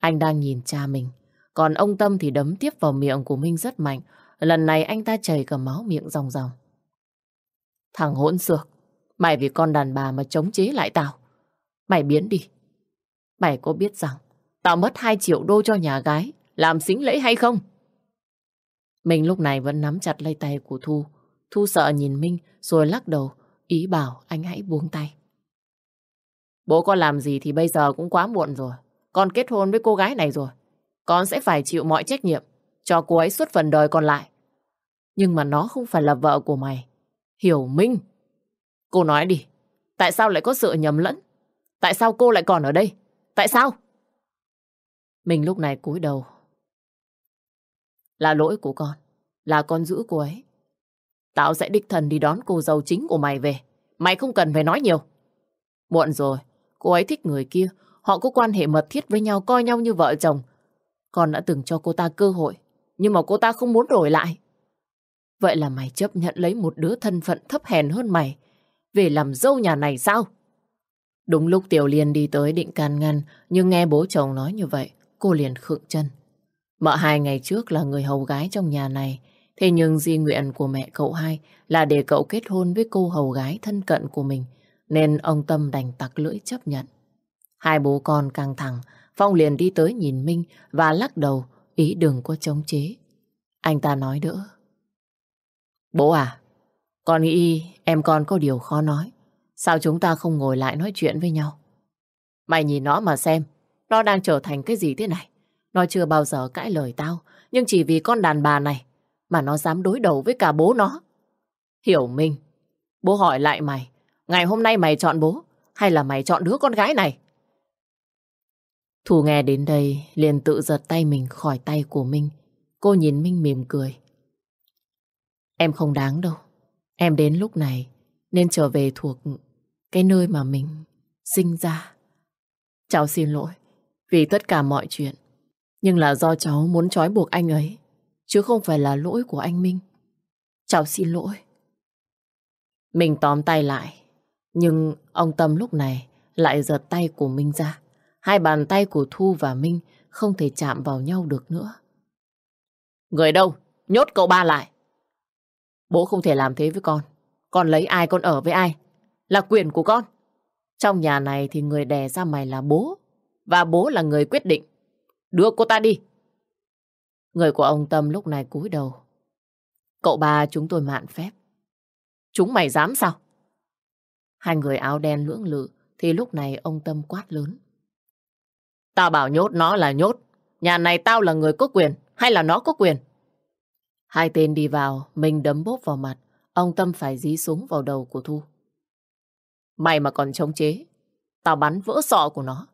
anh đang nhìn cha mình, còn ông Tâm thì đấm tiếp vào miệng của Minh rất mạnh, lần này anh ta chảy cả máu miệng ròng ròng. Thằng hỗn xược, mày vì con đàn bà mà chống chế lại tao. Mày biến đi. Mày có biết rằng tao mất 2 triệu đô cho nhà gái làm xính lễ hay không? Mình lúc này vẫn nắm chặt lấy tay của Thu. Thu sợ nhìn Minh rồi lắc đầu, ý bảo anh hãy buông tay. Bố con làm gì thì bây giờ cũng quá muộn rồi. Con kết hôn với cô gái này rồi. Con sẽ phải chịu mọi trách nhiệm cho cô ấy suốt phần đời còn lại. Nhưng mà nó không phải là vợ của mày. Hiểu Minh. Cô nói đi. Tại sao lại có sự nhầm lẫn? Tại sao cô lại còn ở đây? Tại sao? Mình lúc này cúi đầu. Là lỗi của con. Là con giữ cô ấy. Tao sẽ đích thần đi đón cô dâu chính của mày về. Mày không cần phải nói nhiều. Muộn rồi. Cô ấy thích người kia. Họ có quan hệ mật thiết với nhau, coi nhau như vợ chồng. Con đã từng cho cô ta cơ hội. Nhưng mà cô ta không muốn đổi lại. Vậy là mày chấp nhận lấy một đứa thân phận thấp hèn hơn mày. Về làm dâu nhà này sao? Đúng lúc Tiểu Liên đi tới định can ngăn, nhưng nghe bố chồng nói như vậy, cô liền khựng chân. Mợ hai ngày trước là người hầu gái trong nhà này, thế nhưng di nguyện của mẹ cậu hai là để cậu kết hôn với cô hầu gái thân cận của mình, nên ông Tâm đành tặc lưỡi chấp nhận. Hai bố con căng thẳng, Phong liền đi tới nhìn Minh và lắc đầu, ý đừng có chống chế. Anh ta nói đỡ. Bố à, con nghĩ em con có điều khó nói. Sao chúng ta không ngồi lại nói chuyện với nhau? Mày nhìn nó mà xem, nó đang trở thành cái gì thế này? Nó chưa bao giờ cãi lời tao, nhưng chỉ vì con đàn bà này mà nó dám đối đầu với cả bố nó. Hiểu Minh, bố hỏi lại mày, ngày hôm nay mày chọn bố hay là mày chọn đứa con gái này? Thù nghe đến đây liền tự giật tay mình khỏi tay của Minh. Cô nhìn Minh mỉm cười. Em không đáng đâu. Em đến lúc này nên trở về thuộc cái nơi mà mình sinh ra. Cháu xin lỗi vì tất cả mọi chuyện. Nhưng là do cháu muốn trói buộc anh ấy, chứ không phải là lỗi của anh Minh. Cháu xin lỗi. Mình tóm tay lại, nhưng ông Tâm lúc này lại giật tay của Minh ra. Hai bàn tay của Thu và Minh không thể chạm vào nhau được nữa. Người đâu? Nhốt cậu ba lại. Bố không thể làm thế với con. Con lấy ai con ở với ai? Là quyền của con. Trong nhà này thì người đè ra mày là bố. Và bố là người quyết định. Đưa cô ta đi. Người của ông Tâm lúc này cúi đầu. Cậu ba chúng tôi mạn phép. Chúng mày dám sao? Hai người áo đen lưỡng lự thì lúc này ông Tâm quát lớn. Tao bảo nhốt nó là nhốt. Nhà này tao là người có quyền hay là nó có quyền? Hai tên đi vào, mình đấm bốp vào mặt. Ông Tâm phải dí súng vào đầu của Thu. Mày mà còn chống chế, tao bắn vỡ sọ của nó.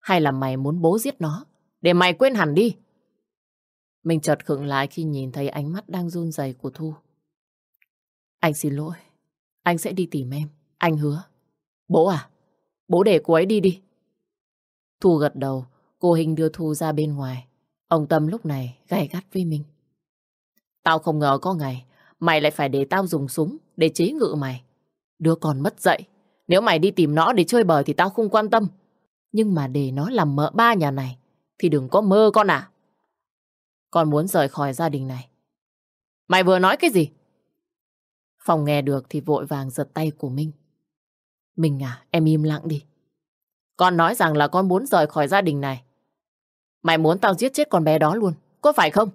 Hay là mày muốn bố giết nó, để mày quên hẳn đi. Mình chợt khựng lại khi nhìn thấy ánh mắt đang run rẩy của Thu. Anh xin lỗi, anh sẽ đi tìm em, anh hứa. Bố à, bố để cô ấy đi đi. Thu gật đầu, cô Hình đưa Thu ra bên ngoài. Ông Tâm lúc này gay gắt với mình. Tao không ngờ có ngày mày lại phải để tao dùng súng để chế ngự mày. Đứa còn mất dạy. Nếu mày đi tìm nó để chơi bời thì tao không quan tâm. Nhưng mà để nó làm mợ ba nhà này thì đừng có mơ con à. Con muốn rời khỏi gia đình này. Mày vừa nói cái gì? Phòng nghe được thì vội vàng giật tay của Minh. Minh à, em im lặng đi. Con nói rằng là con muốn rời khỏi gia đình này. Mày muốn tao giết chết con bé đó luôn, có phải không?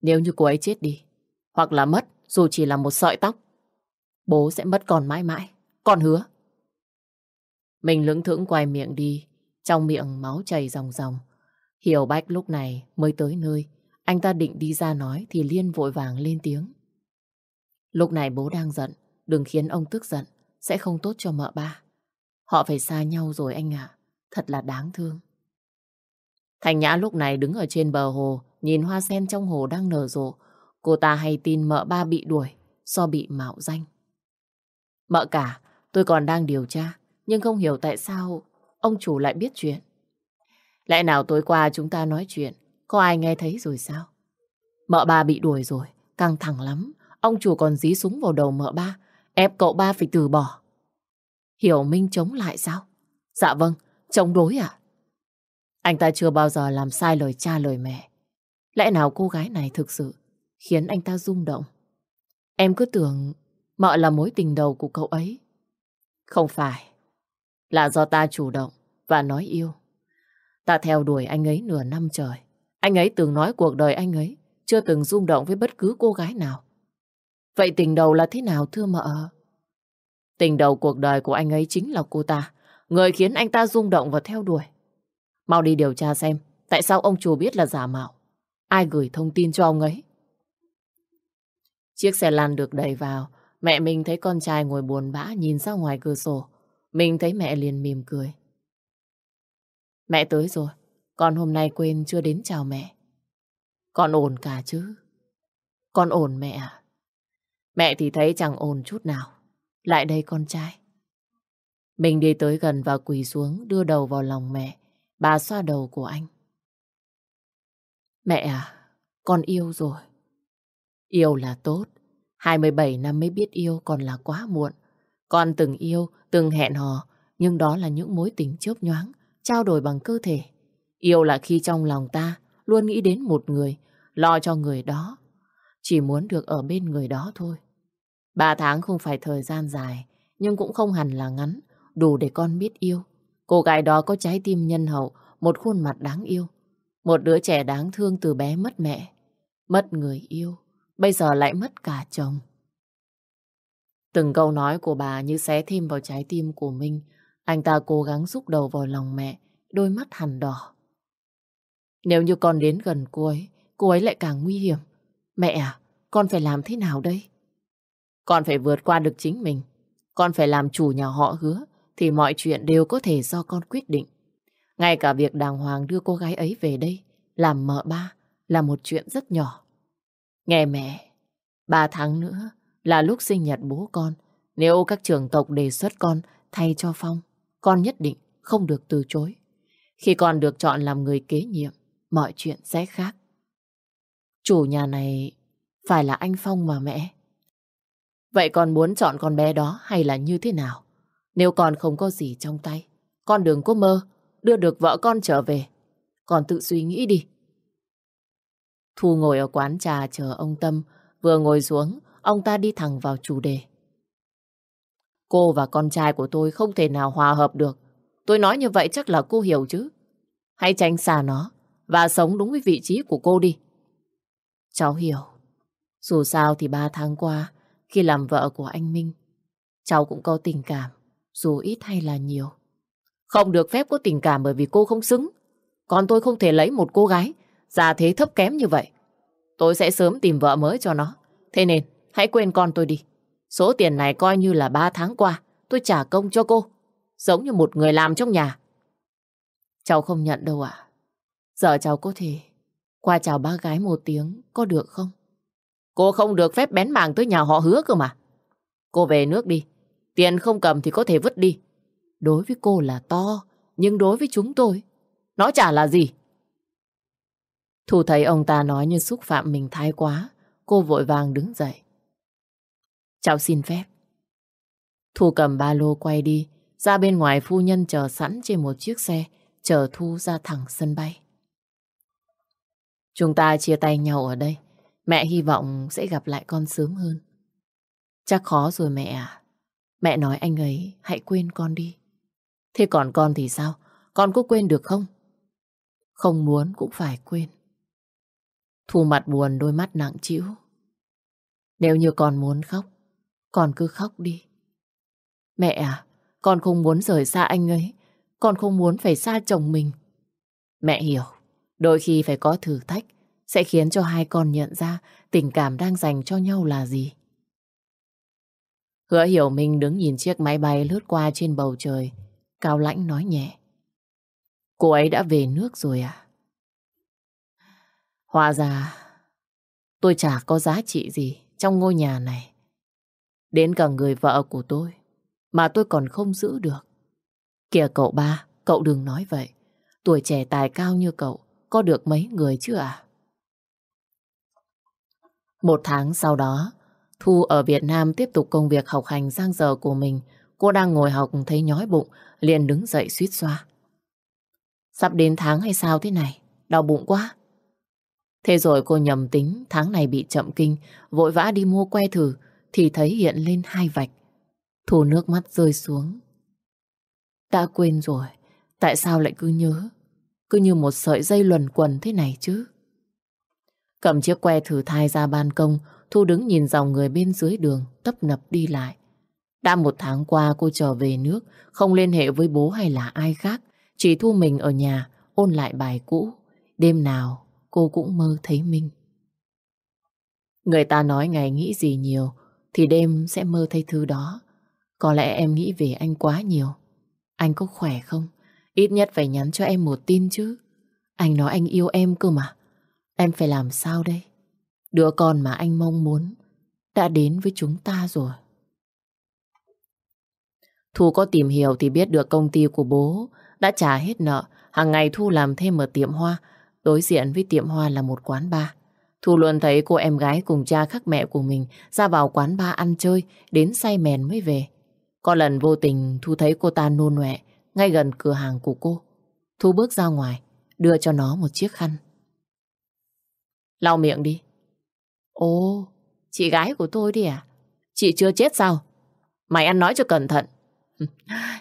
Nếu như cô ấy chết đi, hoặc là mất dù chỉ là một sợi tóc, bố sẽ mất con mãi mãi. Con hứa. Mình lững thững quay miệng đi, trong miệng máu chảy ròng ròng. Hiểu Bách lúc này mới tới nơi. Anh ta định đi ra nói thì Liên vội vàng lên tiếng. Lúc này bố đang giận, đừng khiến ông tức giận, sẽ không tốt cho mợ ba. Họ phải xa nhau rồi anh ạ, thật là đáng thương. Thành Nhã lúc này đứng ở trên bờ hồ, nhìn hoa sen trong hồ đang nở rộ. Cô ta hay tin mợ ba bị đuổi, do bị mạo danh. Mợ cả, tôi còn đang điều tra, nhưng không hiểu tại sao ông chủ lại biết chuyện. Lẽ nào tối qua chúng ta nói chuyện, có ai nghe thấy rồi sao? Mợ ba bị đuổi rồi, căng thẳng lắm. Ông chủ còn dí súng vào đầu mợ ba, ép cậu ba phải từ bỏ. Hiểu Minh chống lại sao? Dạ vâng, chống đối à? Anh ta chưa bao giờ làm sai lời cha lời mẹ. Lẽ nào cô gái này thực sự khiến anh ta rung động? Em cứ tưởng mợ là mối tình đầu của cậu ấy. Không phải. Là do ta chủ động và nói yêu. Ta theo đuổi anh ấy nửa năm trời. Anh ấy từng nói cuộc đời anh ấy chưa từng rung động với bất cứ cô gái nào. Vậy tình đầu là thế nào thưa mợ? Tình đầu cuộc đời của anh ấy chính là cô ta, người khiến anh ta rung động và theo đuổi. Mau đi điều tra xem, tại sao ông chủ biết là giả mạo? Ai gửi thông tin cho ông ấy? Chiếc xe lăn được đẩy vào, mẹ mình thấy con trai ngồi buồn bã nhìn ra ngoài cửa sổ. Mình thấy mẹ liền mỉm cười. Mẹ tới rồi, con hôm nay quên chưa đến chào mẹ. Con ổn cả chứ? Con ổn mẹ à? Mẹ thì thấy chẳng ổn chút nào. Lại đây con trai. Mình đi tới gần và quỳ xuống đưa đầu vào lòng mẹ. Bà xoa đầu của anh. Mẹ à, con yêu rồi. Yêu là tốt. 27 năm mới biết yêu còn là quá muộn. Con từng yêu, từng hẹn hò, nhưng đó là những mối tình chớp nhoáng, trao đổi bằng cơ thể. Yêu là khi trong lòng ta luôn nghĩ đến một người, lo cho người đó. Chỉ muốn được ở bên người đó thôi. Ba tháng không phải thời gian dài, nhưng cũng không hẳn là ngắn, đủ để con biết yêu. Cô gái đó có trái tim nhân hậu, một khuôn mặt đáng yêu. Một đứa trẻ đáng thương từ bé mất mẹ, mất người yêu, bây giờ lại mất cả chồng. Từng câu nói của bà như xé thêm vào trái tim của Minh. Anh ta cố gắng rúc đầu vào lòng mẹ, đôi mắt hằn đỏ. Nếu như con đến gần cô ấy, cô ấy lại càng nguy hiểm. Mẹ à, con phải làm thế nào đây? Con phải vượt qua được chính mình. Con phải làm chủ nhà họ hứa, thì mọi chuyện đều có thể do con quyết định. Ngay cả việc đàng hoàng đưa cô gái ấy về đây, làm mợ ba, là một chuyện rất nhỏ. Nghe mẹ, ba tháng nữa là lúc sinh nhật bố con. Nếu các trường tộc đề xuất con thay cho Phong, con nhất định không được từ chối. Khi con được chọn làm người kế nhiệm, mọi chuyện sẽ khác. Chủ nhà này phải là anh Phong mà mẹ. Vậy con muốn chọn con bé đó hay là như thế nào? Nếu con không có gì trong tay, con đừng có mơ đưa được vợ con trở về. Con tự suy nghĩ đi. Thu ngồi ở quán trà chờ ông Tâm, vừa ngồi xuống, ông ta đi thẳng vào chủ đề. Cô và con trai của tôi không thể nào hòa hợp được. Tôi nói như vậy chắc là cô hiểu chứ. Hãy tránh xa nó và sống đúng với vị trí của cô đi. Cháu hiểu. Dù sao thì ba tháng qua, khi làm vợ của anh Minh, cháu cũng có tình cảm, dù ít hay là nhiều. Không được phép có tình cảm bởi vì cô không xứng. Còn tôi không thể lấy một cô gái già thế thấp kém như vậy. Tôi sẽ sớm tìm vợ mới cho nó. Thế nên, hãy quên con tôi đi. Số tiền này coi như là ba tháng qua tôi trả công cho cô. Giống như một người làm trong nhà. Cháu không nhận đâu ạ. Giờ cháu có thể qua chào ba gái một tiếng có được không? Cô không được phép bén mảng tới nhà họ hứa cơ mà. Cô về nước đi. Tiền không cầm thì có thể vứt đi. Đối với cô là to, nhưng đối với chúng tôi, nó chả là gì. Thu thấy ông ta nói như xúc phạm mình thái quá, cô vội vàng đứng dậy. Cháu xin phép. Thu cầm ba lô quay đi, ra bên ngoài phu nhân chờ sẵn trên một chiếc xe, chờ Thu ra thẳng sân bay. Chúng ta chia tay nhau ở đây. Mẹ hy vọng sẽ gặp lại con sớm hơn. Chắc khó rồi mẹ à. Mẹ nói anh ấy hãy quên con đi. Thế còn con thì sao? Con có quên được không? Không muốn cũng phải quên. Thu mặt buồn đôi mắt nặng chịu. Nếu như con muốn khóc, con cứ khóc đi. Mẹ à, con không muốn rời xa anh ấy. Con không muốn phải xa chồng mình. Mẹ hiểu, đôi khi phải có thử thách, sẽ khiến cho hai con nhận ra tình cảm đang dành cho nhau là gì. Hứa hiểu mình đứng nhìn chiếc máy bay lướt qua trên bầu trời. Cao lãnh nói nhẹ. Cô ấy đã về nước rồi à? Hóa ra tôi chả có giá trị gì trong ngôi nhà này. Đến cả người vợ của tôi mà tôi còn không giữ được. Kìa cậu ba, cậu đừng nói vậy. Tuổi trẻ tài cao như cậu, có được mấy người chứ à? Một tháng sau đó, Thu ở Việt Nam tiếp tục công việc học hành giang giờ của mình. Cô đang ngồi học thấy nhói bụng, liền đứng dậy suýt xoa. Sắp đến tháng hay sao thế này? Đau bụng quá. Thế rồi cô nhầm tính tháng này bị chậm kinh, vội vã đi mua que thử, thì thấy hiện lên hai vạch. Thu nước mắt rơi xuống. Đã quên rồi, tại sao lại cứ nhớ? Cứ như một sợi dây luẩn quẩn thế này chứ. Cầm chiếc que thử thai ra ban công, Thu đứng nhìn dòng người bên dưới đường, tấp nập đi lại. Đã một tháng qua cô trở về nước, không liên hệ với bố hay là ai khác, chỉ Thu mình ở nhà, ôn lại bài cũ. Đêm nào, cô cũng mơ thấy Minh. Người ta nói ngày nghĩ gì nhiều, thì đêm sẽ mơ thấy thứ đó. Có lẽ em nghĩ về anh quá nhiều. Anh có khỏe không? Ít nhất phải nhắn cho em một tin chứ. Anh nói anh yêu em cơ mà. Em phải làm sao đây? Đứa con mà anh mong muốn, đã đến với chúng ta rồi. Thu có tìm hiểu thì biết được công ty của bố đã trả hết nợ. Hàng ngày Thu làm thêm ở tiệm hoa. Đối diện với tiệm hoa là một quán bar. Thu luôn thấy cô em gái cùng cha khắc mẹ của mình ra vào quán bar ăn chơi, đến say mèn mới về. Có lần vô tình Thu thấy cô ta nôn nọe ngay gần cửa hàng của cô. Thu bước ra ngoài, đưa cho nó một chiếc khăn. Lau miệng đi. Ồ, chị gái của tôi đi à? Chị chưa chết sao? Mày ăn nói cho cẩn thận.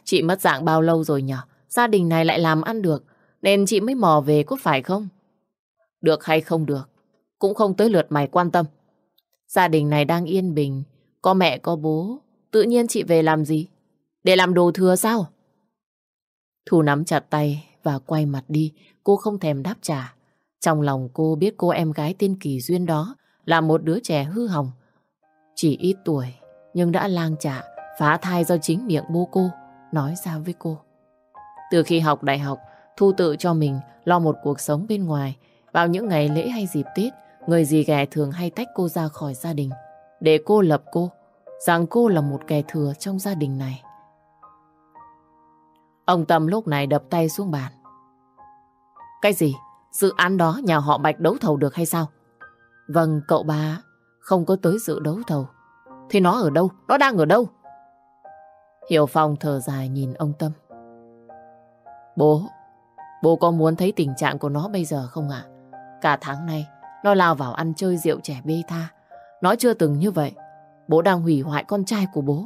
Chị mất dạng bao lâu rồi nhở? Gia đình này lại làm ăn được, nên chị mới mò về có phải không? Được hay không được, cũng không tới lượt mày quan tâm. Gia đình này đang yên bình, có mẹ có bố, tự nhiên chị về làm gì? Để làm đồ thừa sao? Thu nắm chặt tay và quay mặt đi, cô không thèm đáp trả. Trong lòng cô biết cô em gái tên Kỳ Duyên đó là một đứa trẻ hư hỏng. Chỉ ít tuổi, nhưng đã lang trả, phá thai do chính miệng bố cô, nói ra với cô. Từ khi học đại học, Thu tự cho mình lo một cuộc sống bên ngoài. Vào những ngày lễ hay dịp Tết, người gì ghẻ thường hay tách cô ra khỏi gia đình. Để cô lập cô, rằng cô là một kẻ thừa trong gia đình này. Ông Tâm lúc này đập tay xuống bàn. Cái gì? Dự án đó nhà họ Bạch đấu thầu được hay sao? Vâng, cậu ba không có tới dự đấu thầu. Thì nó ở đâu? Nó đang ở đâu? Hiểu Phong thở dài nhìn ông Tâm. Bố, bố có muốn thấy tình trạng của nó bây giờ không ạ? Cả tháng nay, nó lao vào ăn chơi rượu trẻ bê tha. Nó chưa từng như vậy. Bố đang hủy hoại con trai của bố.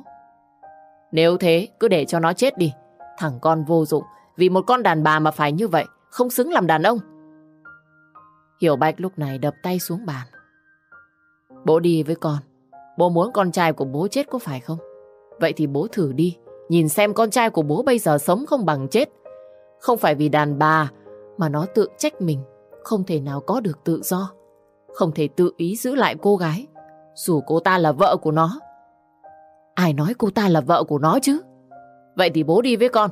Nếu thế, cứ để cho nó chết đi. Thằng con vô dụng, vì một con đàn bà mà phải như vậy, không xứng làm đàn ông. Hiểu Bạch lúc này đập tay xuống bàn. Bố đi với con. Bố muốn con trai của bố chết có phải không? Vậy thì bố thử đi. Nhìn xem con trai của bố bây giờ sống không bằng chết. Không phải vì đàn bà mà nó tự trách mình. Không thể nào có được tự do. Không thể tự ý giữ lại cô gái. Dù cô ta là vợ của nó. Ai nói cô ta là vợ của nó chứ? Vậy thì bố đi với con.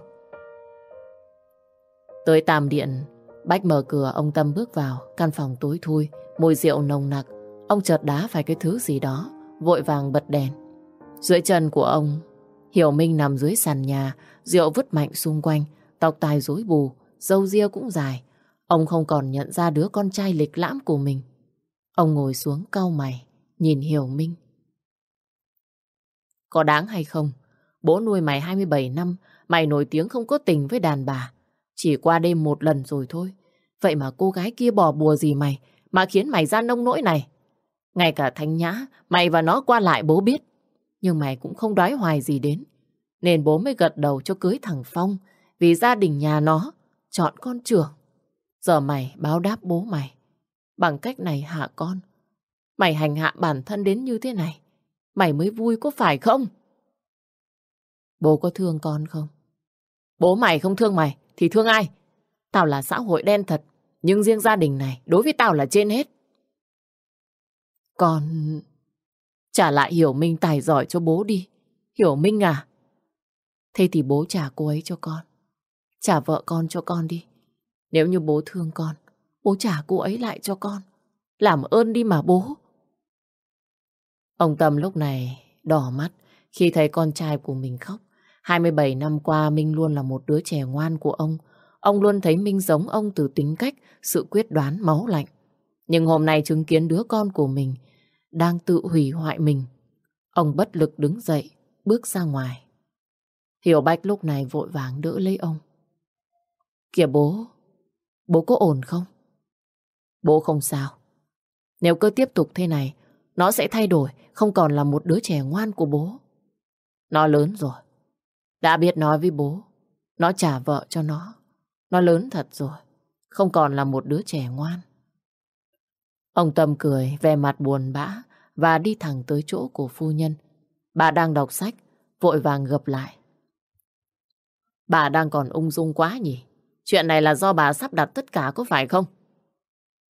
Tới tam điện, Bách mở cửa ông Tâm bước vào, căn phòng tối thui, mùi rượu nồng nặc. Ông chợt đá phải cái thứ gì đó, vội vàng bật đèn. Dưới chân của ông, Hiểu Minh nằm dưới sàn nhà, rượu vứt mạnh xung quanh, tóc tai rối bù, râu ria cũng dài. Ông không còn nhận ra đứa con trai lịch lãm của mình. Ông ngồi xuống cau mày, nhìn Hiểu Minh. Có đáng hay không? Bố nuôi mày 27 năm, mày nổi tiếng không có tình với đàn bà. Chỉ qua đêm một lần rồi thôi. Vậy mà cô gái kia bỏ bùa gì mày mà khiến mày ra nông nỗi này? Ngay cả Thanh Nhã, mày và nó qua lại bố biết. Nhưng mày cũng không đoái hoài gì đến. Nên bố mới gật đầu cho cưới thằng Phong vì gia đình nhà nó chọn con trưởng. Giờ mày báo đáp bố mày. Bằng cách này hạ con. Mày hành hạ bản thân đến như thế này. Mày mới vui có phải không? Bố có thương con không? Bố mày không thương mày thì thương ai? Tao là xã hội đen thật, nhưng riêng gia đình này đối với tao là trên hết. Con... Trả lại Hiểu Minh tài giỏi cho bố đi. Hiểu Minh à? Thế thì bố trả cô ấy cho con. Trả vợ con cho con đi. Nếu như bố thương con, bố trả cô ấy lại cho con. Làm ơn đi mà bố. Ông Tâm lúc này đỏ mắt khi thấy con trai của mình khóc. 27 năm qua Minh luôn là một đứa trẻ ngoan của ông. Ông luôn thấy Minh giống ông từ tính cách, sự quyết đoán máu lạnh. Nhưng hôm nay chứng kiến đứa con của mình đang tự hủy hoại mình. Ông bất lực đứng dậy, bước ra ngoài. Hiểu Bách lúc này vội vàng đỡ lấy ông. Kìa bố, bố có ổn không? Bố không sao. Nếu cứ tiếp tục thế này, nó sẽ thay đổi, không còn là một đứa trẻ ngoan của bố. Nó lớn rồi. Đã biết nói với bố, nó trả vợ cho nó. Nó lớn thật rồi, không còn là một đứa trẻ ngoan. Ông Tâm cười, vẻ mặt buồn bã và đi thẳng tới chỗ của phu nhân. Bà đang đọc sách, vội vàng gập lại. Bà đang còn ung dung quá nhỉ? Chuyện này là do bà sắp đặt tất cả có phải không?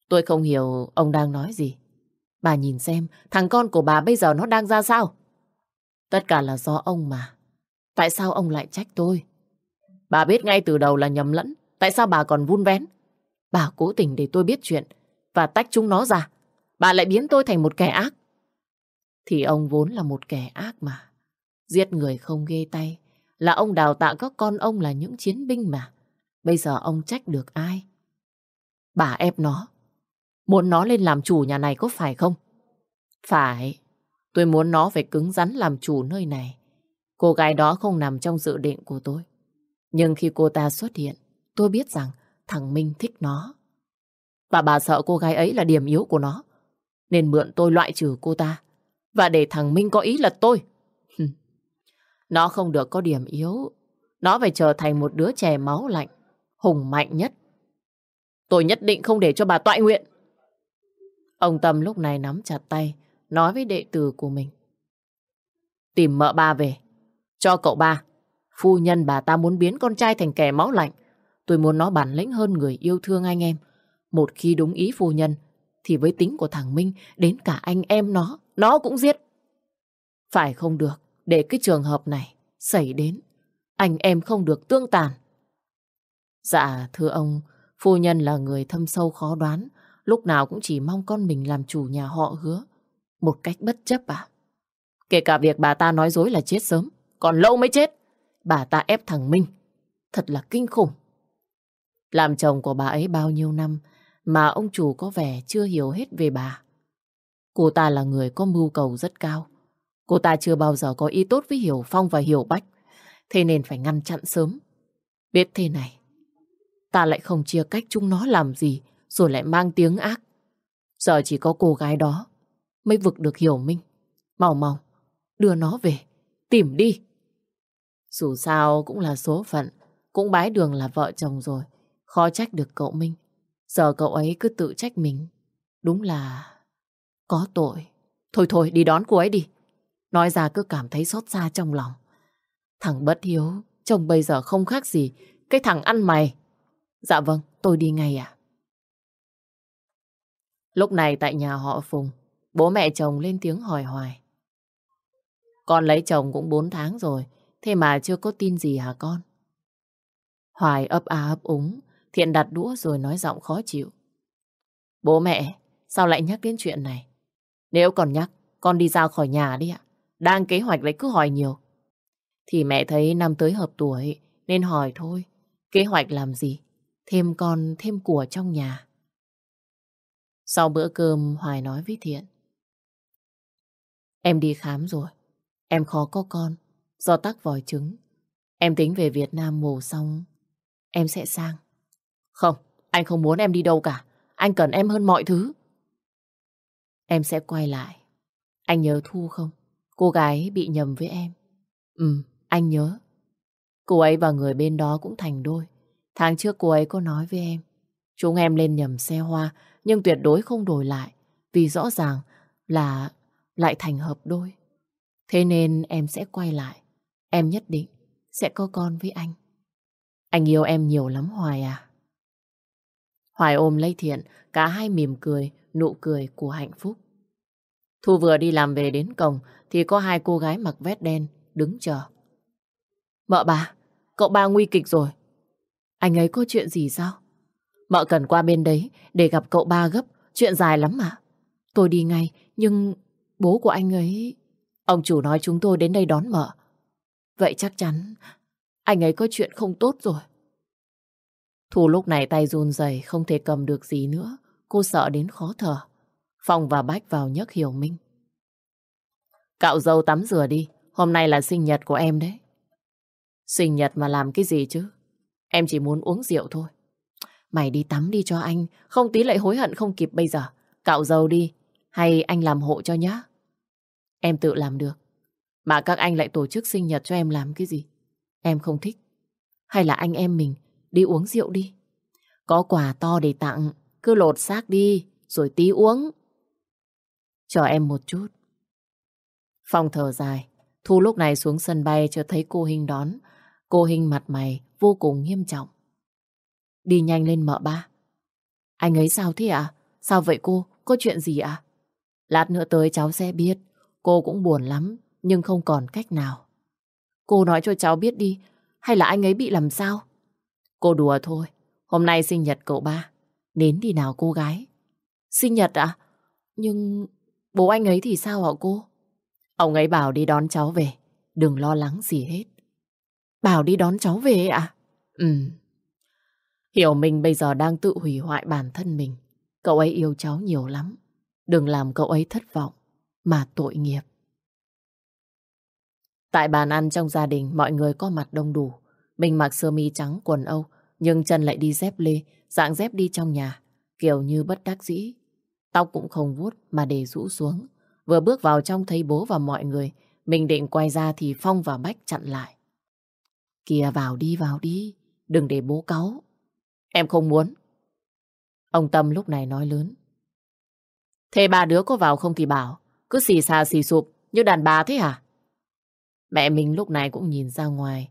Tôi không hiểu ông đang nói gì. Bà nhìn xem, thằng con của bà bây giờ nó đang ra sao? Tất cả là do ông mà. Tại sao ông lại trách tôi? Bà biết ngay từ đầu là nhầm lẫn. Tại sao bà còn vun vén? Bà cố tình để tôi biết chuyện và tách chúng nó ra. Bà lại biến tôi thành một kẻ ác. Thì ông vốn là một kẻ ác mà. Giết người không ghê tay. Là ông đào tạo các con ông là những chiến binh mà. Bây giờ ông trách được ai? Bà ép nó. Muốn nó lên làm chủ nhà này có phải không? Phải. Tôi muốn nó phải cứng rắn làm chủ nơi này. Cô gái đó không nằm trong dự định của tôi. Nhưng khi cô ta xuất hiện, tôi biết rằng thằng Minh thích nó. Và bà sợ cô gái ấy là điểm yếu của nó. Nên mượn tôi loại trừ cô ta. Và để thằng Minh có ý là tôi. nó không được có điểm yếu. Nó phải trở thành một đứa trẻ máu lạnh, hùng mạnh nhất. Tôi nhất định không để cho bà toại nguyện. Ông Tâm lúc này nắm chặt tay, nói với đệ tử của mình. Tìm mợ ba về, cho cậu ba. Phu nhân bà ta muốn biến con trai thành kẻ máu lạnh. Tôi muốn nó bản lĩnh hơn người yêu thương anh em. Một khi đúng ý phu nhân, thì với tính của thằng Minh, đến cả anh em nó, nó cũng giết. Phải không được, để cái trường hợp này xảy đến. Anh em không được tương tàn. Dạ, thưa ông, phu nhân là người thâm sâu khó đoán, lúc nào cũng chỉ mong con mình làm chủ nhà họ hứa. Một cách bất chấp à? Kể cả việc bà ta nói dối là chết sớm, còn lâu mới chết. Bà ta ép thằng Minh. Thật là kinh khủng. Làm chồng của bà ấy bao nhiêu năm mà ông chủ có vẻ chưa hiểu hết về bà. Cô ta là người có mưu cầu rất cao. Cô ta chưa bao giờ có ý tốt với Hiểu Phong và Hiểu Bách. Thế nên phải ngăn chặn sớm. Biết thế này, ta lại không chia cách chúng nó làm gì rồi lại mang tiếng ác. Giờ chỉ có cô gái đó mới vực được Hiểu Minh. Mau mau, đưa nó về, tìm đi. Dù sao cũng là số phận, cũng bái đường là vợ chồng rồi, khó trách được cậu Minh. Giờ cậu ấy cứ tự trách mình, đúng là có tội. Thôi thôi, đi đón cô ấy đi. Nói ra cứ cảm thấy xót xa trong lòng. Thằng bất hiếu, chồng bây giờ không khác gì, cái thằng ăn mày. Dạ vâng, tôi đi ngay à. Lúc này tại nhà họ Phùng, bố mẹ chồng lên tiếng hỏi hoài. Con lấy chồng cũng 4 tháng rồi, thế mà chưa có tin gì hả con? Hoài ấp a ấp úng, thiện đặt đũa rồi nói giọng khó chịu. Bố mẹ, sao lại nhắc đến chuyện này? Nếu còn nhắc, con đi ra khỏi nhà đi ạ. Đang kế hoạch lại cứ hỏi nhiều. Thì mẹ thấy năm tới hợp tuổi nên hỏi thôi. Kế hoạch làm gì? Thêm con, thêm của trong nhà. Sau bữa cơm Hoài nói với Thiện. Em đi khám rồi. Em khó có con. Do tắc vòi trứng. Em tính về Việt Nam mổ xong. Em sẽ sang. Không, anh không muốn em đi đâu cả. Anh cần em hơn mọi thứ. Em sẽ quay lại. Anh nhớ Thu không? Cô gái bị nhầm với em. Ừ, anh nhớ. Cô ấy và người bên đó cũng thành đôi. Tháng trước cô ấy có nói với em. Chúng em lên nhầm xe hoa, nhưng tuyệt đối không đổi lại. Vì rõ ràng là lại thành hợp đôi. Thế nên em sẽ quay lại. Em nhất định sẽ có con với anh. Anh yêu em nhiều lắm Hoài à. Hoài ôm lấy Thiện, cả hai mỉm cười, nụ cười của hạnh phúc. Thu vừa đi làm về đến cổng thì có hai cô gái mặc vest đen đứng chờ. Mợ bà, cậu ba nguy kịch rồi. Anh ấy có chuyện gì sao? Mợ cần qua bên đấy để gặp cậu ba gấp, chuyện dài lắm mà. Tôi đi ngay, nhưng bố của anh ấy... Ông chủ nói chúng tôi đến đây đón mợ. Vậy chắc chắn anh ấy có chuyện không tốt rồi. Thu lúc này tay run rẩy không thể cầm được gì nữa. Cô sợ đến khó thở. Phong và Bách vào nhấc Hiểu Minh. Cạo dâu tắm rửa đi. Hôm nay là sinh nhật của em đấy. Sinh nhật mà làm cái gì chứ? Em chỉ muốn uống rượu thôi. Mày đi tắm đi cho anh. Không tí lại hối hận không kịp bây giờ. Cạo dầu đi. Hay anh làm hộ cho nhá. Em tự làm được. Mà các anh lại tổ chức sinh nhật cho em làm cái gì? Em không thích. Hay là anh em mình đi uống rượu đi. Có quà to để tặng, cứ lột xác đi, rồi tí uống. Chờ em một chút. Phong thở dài, Thu lúc này xuống sân bay cho thấy cô Hình đón. Cô Hình mặt mày vô cùng nghiêm trọng. Đi nhanh lên mợ ba. Anh ấy sao thế ạ? Sao vậy cô? Có chuyện gì ạ? Lát nữa tới cháu sẽ biết. Cô cũng buồn lắm, nhưng không còn cách nào. Cô nói cho cháu biết đi, hay là anh ấy bị làm sao? Cô đùa thôi, hôm nay sinh nhật cậu ba. Đến đi nào cô gái. Sinh nhật ạ? Nhưng bố anh ấy thì sao hả cô? Ông ấy bảo đi đón cháu về, đừng lo lắng gì hết. Bảo đi đón cháu về ạ? Ừ. Hiểu mình bây giờ đang tự hủy hoại bản thân mình. Cậu ấy yêu cháu nhiều lắm. Đừng làm cậu ấy thất vọng, mà tội nghiệp. Tại bàn ăn trong gia đình, mọi người có mặt đông đủ. Mình mặc sơ mi trắng quần Âu, nhưng chân lại đi dép lê, dạng dép đi trong nhà, kiểu như bất đắc dĩ. Tóc cũng không vuốt mà để rũ xuống. Vừa bước vào trong thấy bố và mọi người, mình định quay ra thì Phong và Bách chặn lại. Kìa vào đi, vào đi, đừng để bố cáu. Em không muốn. Ông Tâm lúc này nói lớn. Thế ba đứa có vào không thì bảo, cứ xì xà xì sụp như đàn bà thế hả? Mẹ mình lúc này cũng nhìn ra ngoài,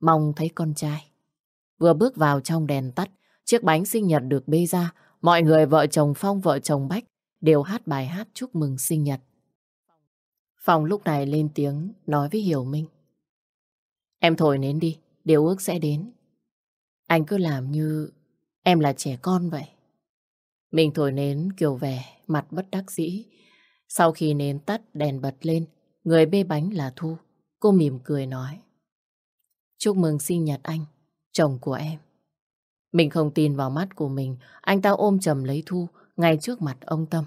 mong thấy con trai. Vừa bước vào trong đèn tắt, chiếc bánh sinh nhật được bê ra, mọi người vợ chồng Phong, vợ chồng Bách đều hát bài hát chúc mừng sinh nhật. Phong lúc này lên tiếng nói với Hiểu Minh. Em thổi nến đi, điều ước sẽ đến. Anh cứ làm như em là trẻ con vậy. Mình thổi nến kiểu vẻ, mặt bất đắc dĩ. Sau khi nến tắt, đèn bật lên, người bê bánh là Thu. Cô mỉm cười nói. Chúc mừng sinh nhật anh, chồng của em. Mình không tin vào mắt của mình, anh ta ôm chầm lấy Thu ngay trước mặt ông Tâm.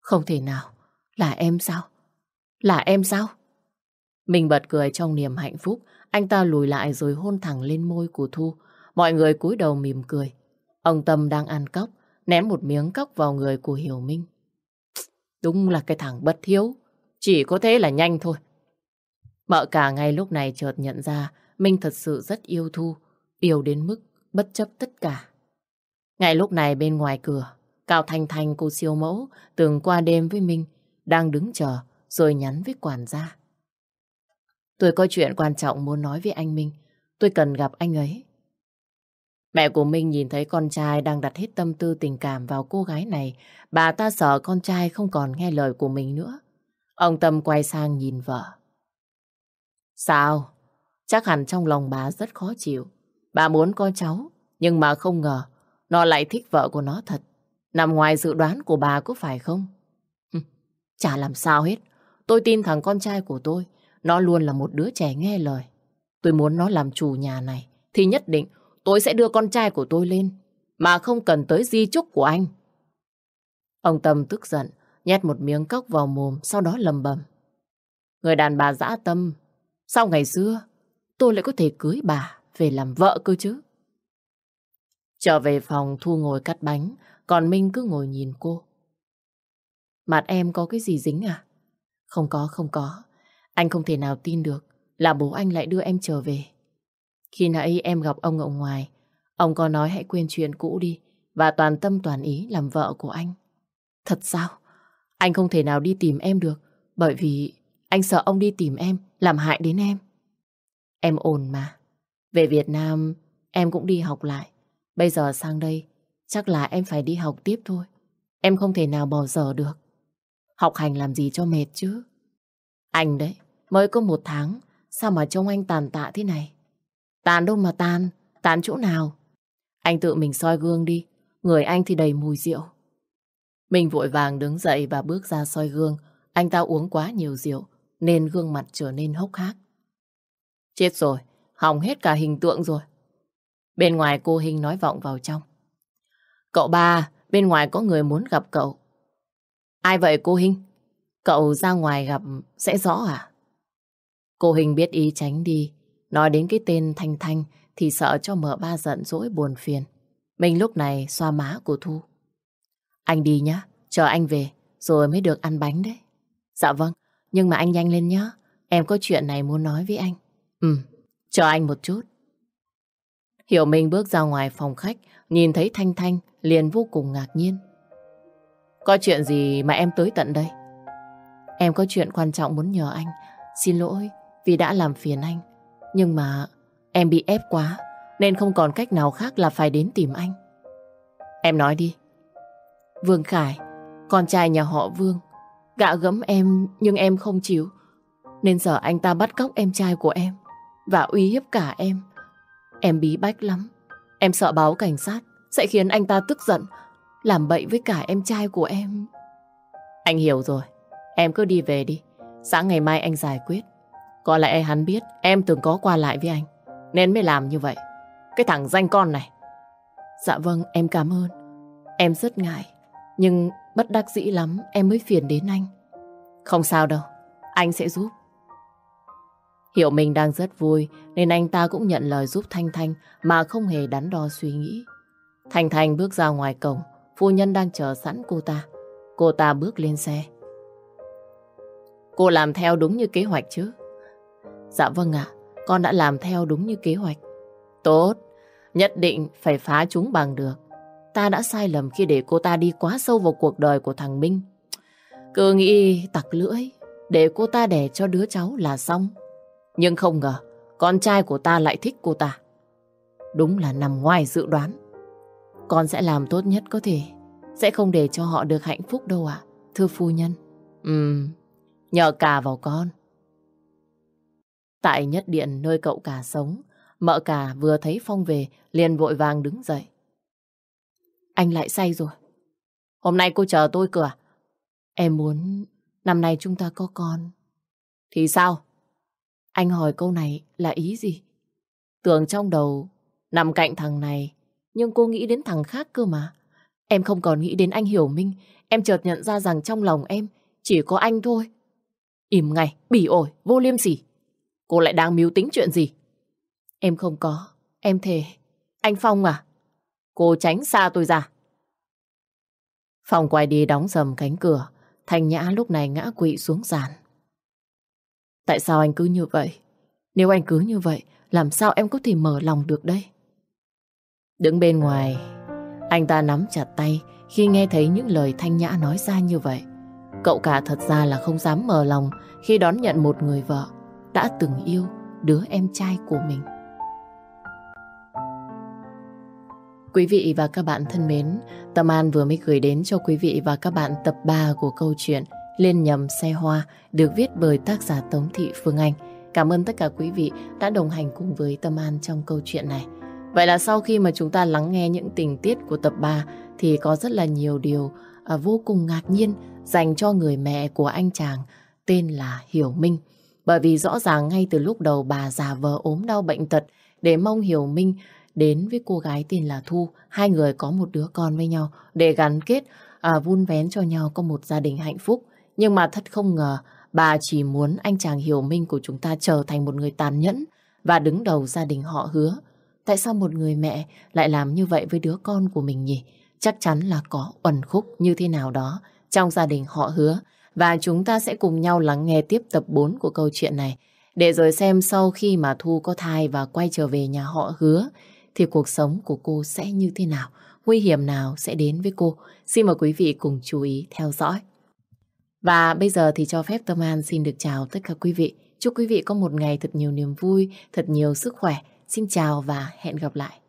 Không thể nào, là em sao? Là em sao? Mình bật cười trong niềm hạnh phúc, anh ta lùi lại rồi hôn thẳng lên môi của Thu. Mọi người cúi đầu mỉm cười. Ông Tâm đang ăn cốc, ném một miếng cốc vào người của Hiểu Minh. Đúng là cái thằng bất thiếu, chỉ có thế là nhanh thôi. Mợ cả ngay lúc này chợt nhận ra Minh thật sự rất yêu Thu, yêu đến mức bất chấp tất cả. Ngay lúc này bên ngoài cửa, Cao Thanh Thanh cô siêu mẫu từng qua đêm với Minh, đang đứng chờ rồi nhắn với quản gia. Tôi có chuyện quan trọng muốn nói với anh Minh, tôi cần gặp anh ấy. Mẹ của Minh nhìn thấy con trai đang đặt hết tâm tư tình cảm vào cô gái này, bà ta sợ con trai không còn nghe lời của mình nữa. Ông Tâm quay sang nhìn vợ. Sao? Chắc hẳn trong lòng bà rất khó chịu. Bà muốn có cháu, nhưng mà không ngờ nó lại thích vợ của nó thật. Nằm ngoài dự đoán của bà có phải không? Chả làm sao hết. Tôi tin thằng con trai của tôi, nó luôn là một đứa trẻ nghe lời. Tôi muốn nó làm chủ nhà này, thì nhất định tôi sẽ đưa con trai của tôi lên, mà không cần tới di chúc của anh. Ông Tâm tức giận, nhét một miếng cốc vào mồm, sau đó lầm bầm. Người đàn bà dã tâm, Sao ngày xưa tôi lại có thể cưới bà về làm vợ cơ chứ? Trở về phòng Thu ngồi cắt bánh, còn Minh cứ ngồi nhìn cô. Mặt em có cái gì dính à? Không có, không có. Anh không thể nào tin được là bố anh lại đưa em trở về. Khi nãy em gặp ông ở ngoài, ông có nói hãy quên chuyện cũ đi và toàn tâm toàn ý làm vợ của anh. Thật sao? Anh không thể nào đi tìm em được bởi vì anh sợ ông đi tìm em, làm hại đến em. Em ổn mà. Về Việt Nam, em cũng đi học lại. Bây giờ sang đây, chắc là em phải đi học tiếp thôi. Em không thể nào bỏ dở được. Học hành làm gì cho mệt chứ? Anh đấy, mới có một tháng, sao mà trông anh tàn tạ thế này? Tàn đâu mà tàn, tàn chỗ nào? Anh tự mình soi gương đi, người anh thì đầy mùi rượu. Mình vội vàng đứng dậy và bước ra soi gương. Anh ta uống quá nhiều rượu, nên gương mặt trở nên hốc hác. Chết rồi, hỏng hết cả hình tượng rồi. Bên ngoài cô Hình nói vọng vào trong. Cậu ba, bên ngoài có người muốn gặp cậu. Ai vậy cô Hình? Cậu ra ngoài gặp sẽ rõ à? Cô Hình biết ý tránh đi. Nói đến cái tên Thanh Thanh thì sợ cho mợ ba giận dỗi buồn phiền. Mình lúc này xoa má của Thu. Anh đi nhá, chờ anh về rồi mới được ăn bánh đấy. Dạ vâng, nhưng mà anh nhanh lên nhá. Em có chuyện này muốn nói với anh. Ừ, chờ anh một chút. Hiểu Minh bước ra ngoài phòng khách, nhìn thấy Thanh Thanh liền vô cùng ngạc nhiên. Có chuyện gì mà em tới tận đây? Em có chuyện quan trọng muốn nhờ anh. Xin lỗi vì đã làm phiền anh. Nhưng mà em bị ép quá nên không còn cách nào khác là phải đến tìm anh. Em nói đi. Vương Khải, con trai nhà họ Vương, gạ gẫm em nhưng em không chịu. Nên giờ anh ta bắt cóc em trai của em và uy hiếp cả em. Em bí bách lắm. Em sợ báo cảnh sát sẽ khiến anh ta tức giận, làm bậy với cả em trai của em. Anh hiểu rồi. Em cứ đi về đi. Sáng ngày mai anh giải quyết. Có lẽ hắn biết em từng có qua lại với anh. Nên mới làm như vậy. Cái thằng danh con này. Dạ vâng, em cảm ơn. Em rất ngại. Nhưng bất đắc dĩ lắm em mới phiền đến anh. Không sao đâu. Anh sẽ giúp. Hiểu mình đang rất vui nên anh ta cũng nhận lời giúp Thanh Thanh mà không hề đắn đo suy nghĩ. Thanh Thanh bước ra ngoài cổng, phu nhân đang chờ sẵn cô ta. Cô ta bước lên xe. Cô làm theo đúng như kế hoạch chứ? Dạ vâng ạ, con đã làm theo đúng như kế hoạch. Tốt, nhất định phải phá chúng bằng được. Ta đã sai lầm khi để cô ta đi quá sâu vào cuộc đời của thằng Minh. Cứ nghĩ tặc lưỡi, để cô ta đẻ cho đứa cháu là xong. Nhưng không ngờ, con trai của ta lại thích cô ta. Đúng là nằm ngoài dự đoán. Con sẽ làm tốt nhất có thể. Sẽ không để cho họ được hạnh phúc đâu ạ, thưa phu nhân. Ừm, nhờ cả vào con. Tại nhất điện nơi cậu cả sống, mợ cả vừa thấy Phong về liền vội vàng đứng dậy. Anh lại say rồi. Hôm nay cô chờ tôi cửa. À? Em muốn năm nay chúng ta có con. Thì sao? Anh hỏi câu này là ý gì? Tưởng trong đầu nằm cạnh thằng này, nhưng cô nghĩ đến thằng khác cơ mà. Em không còn nghĩ đến anh Hiểu Minh, em chợt nhận ra rằng trong lòng em chỉ có anh thôi. Im ngay, bỉ ổi, vô liêm sỉ. Cô lại đang mưu tính chuyện gì? Em không có, em thề. Anh Phong à? Cô tránh xa tôi ra. Phong quay đi đóng dầm cánh cửa. Thành Nhã lúc này ngã quỵ xuống giàn. Tại sao anh cứ như vậy? Nếu anh cứ như vậy, làm sao em có thể mở lòng được đây? Đứng bên ngoài, anh ta nắm chặt tay khi nghe thấy những lời Thanh Nhã nói ra như vậy. Cậu cả thật ra là không dám mở lòng khi đón nhận một người vợ đã từng yêu đứa em trai của mình. Quý vị và các bạn thân mến, Tâm An vừa mới gửi đến cho quý vị và các bạn tập 3 của câu chuyện Lên nhầm xe hoa được viết bởi tác giả Tống Thị Phương Anh. Cảm ơn tất cả quý vị đã đồng hành cùng với Tâm An trong câu chuyện này. Vậy là sau khi mà chúng ta lắng nghe những tình tiết của tập 3 thì có rất là nhiều điều à, vô cùng ngạc nhiên dành cho người mẹ của anh chàng tên là Hiểu Minh. Bởi vì rõ ràng ngay từ lúc đầu bà già vờ ốm đau bệnh tật để mong Hiểu Minh đến với cô gái tên là Thu. Hai người có một đứa con với nhau để gắn kết, à, vun vén cho nhau có một gia đình hạnh phúc. Nhưng mà thật không ngờ bà chỉ muốn anh chàng Hiểu Minh của chúng ta trở thành một người tàn nhẫn và đứng đầu gia đình họ hứa. Tại sao một người mẹ lại làm như vậy với đứa con của mình nhỉ? Chắc chắn là có uẩn khúc như thế nào đó trong gia đình họ hứa. Và chúng ta sẽ cùng nhau lắng nghe tiếp tập 4 của câu chuyện này. Để rồi xem sau khi mà Thu có thai và quay trở về nhà họ hứa thì cuộc sống của cô sẽ như thế nào, nguy hiểm nào sẽ đến với cô. Xin mời quý vị cùng chú ý theo dõi. Và bây giờ thì cho phép Tâm An xin được chào tất cả quý vị. Chúc quý vị có một ngày thật nhiều niềm vui, thật nhiều sức khỏe. Xin chào và hẹn gặp lại.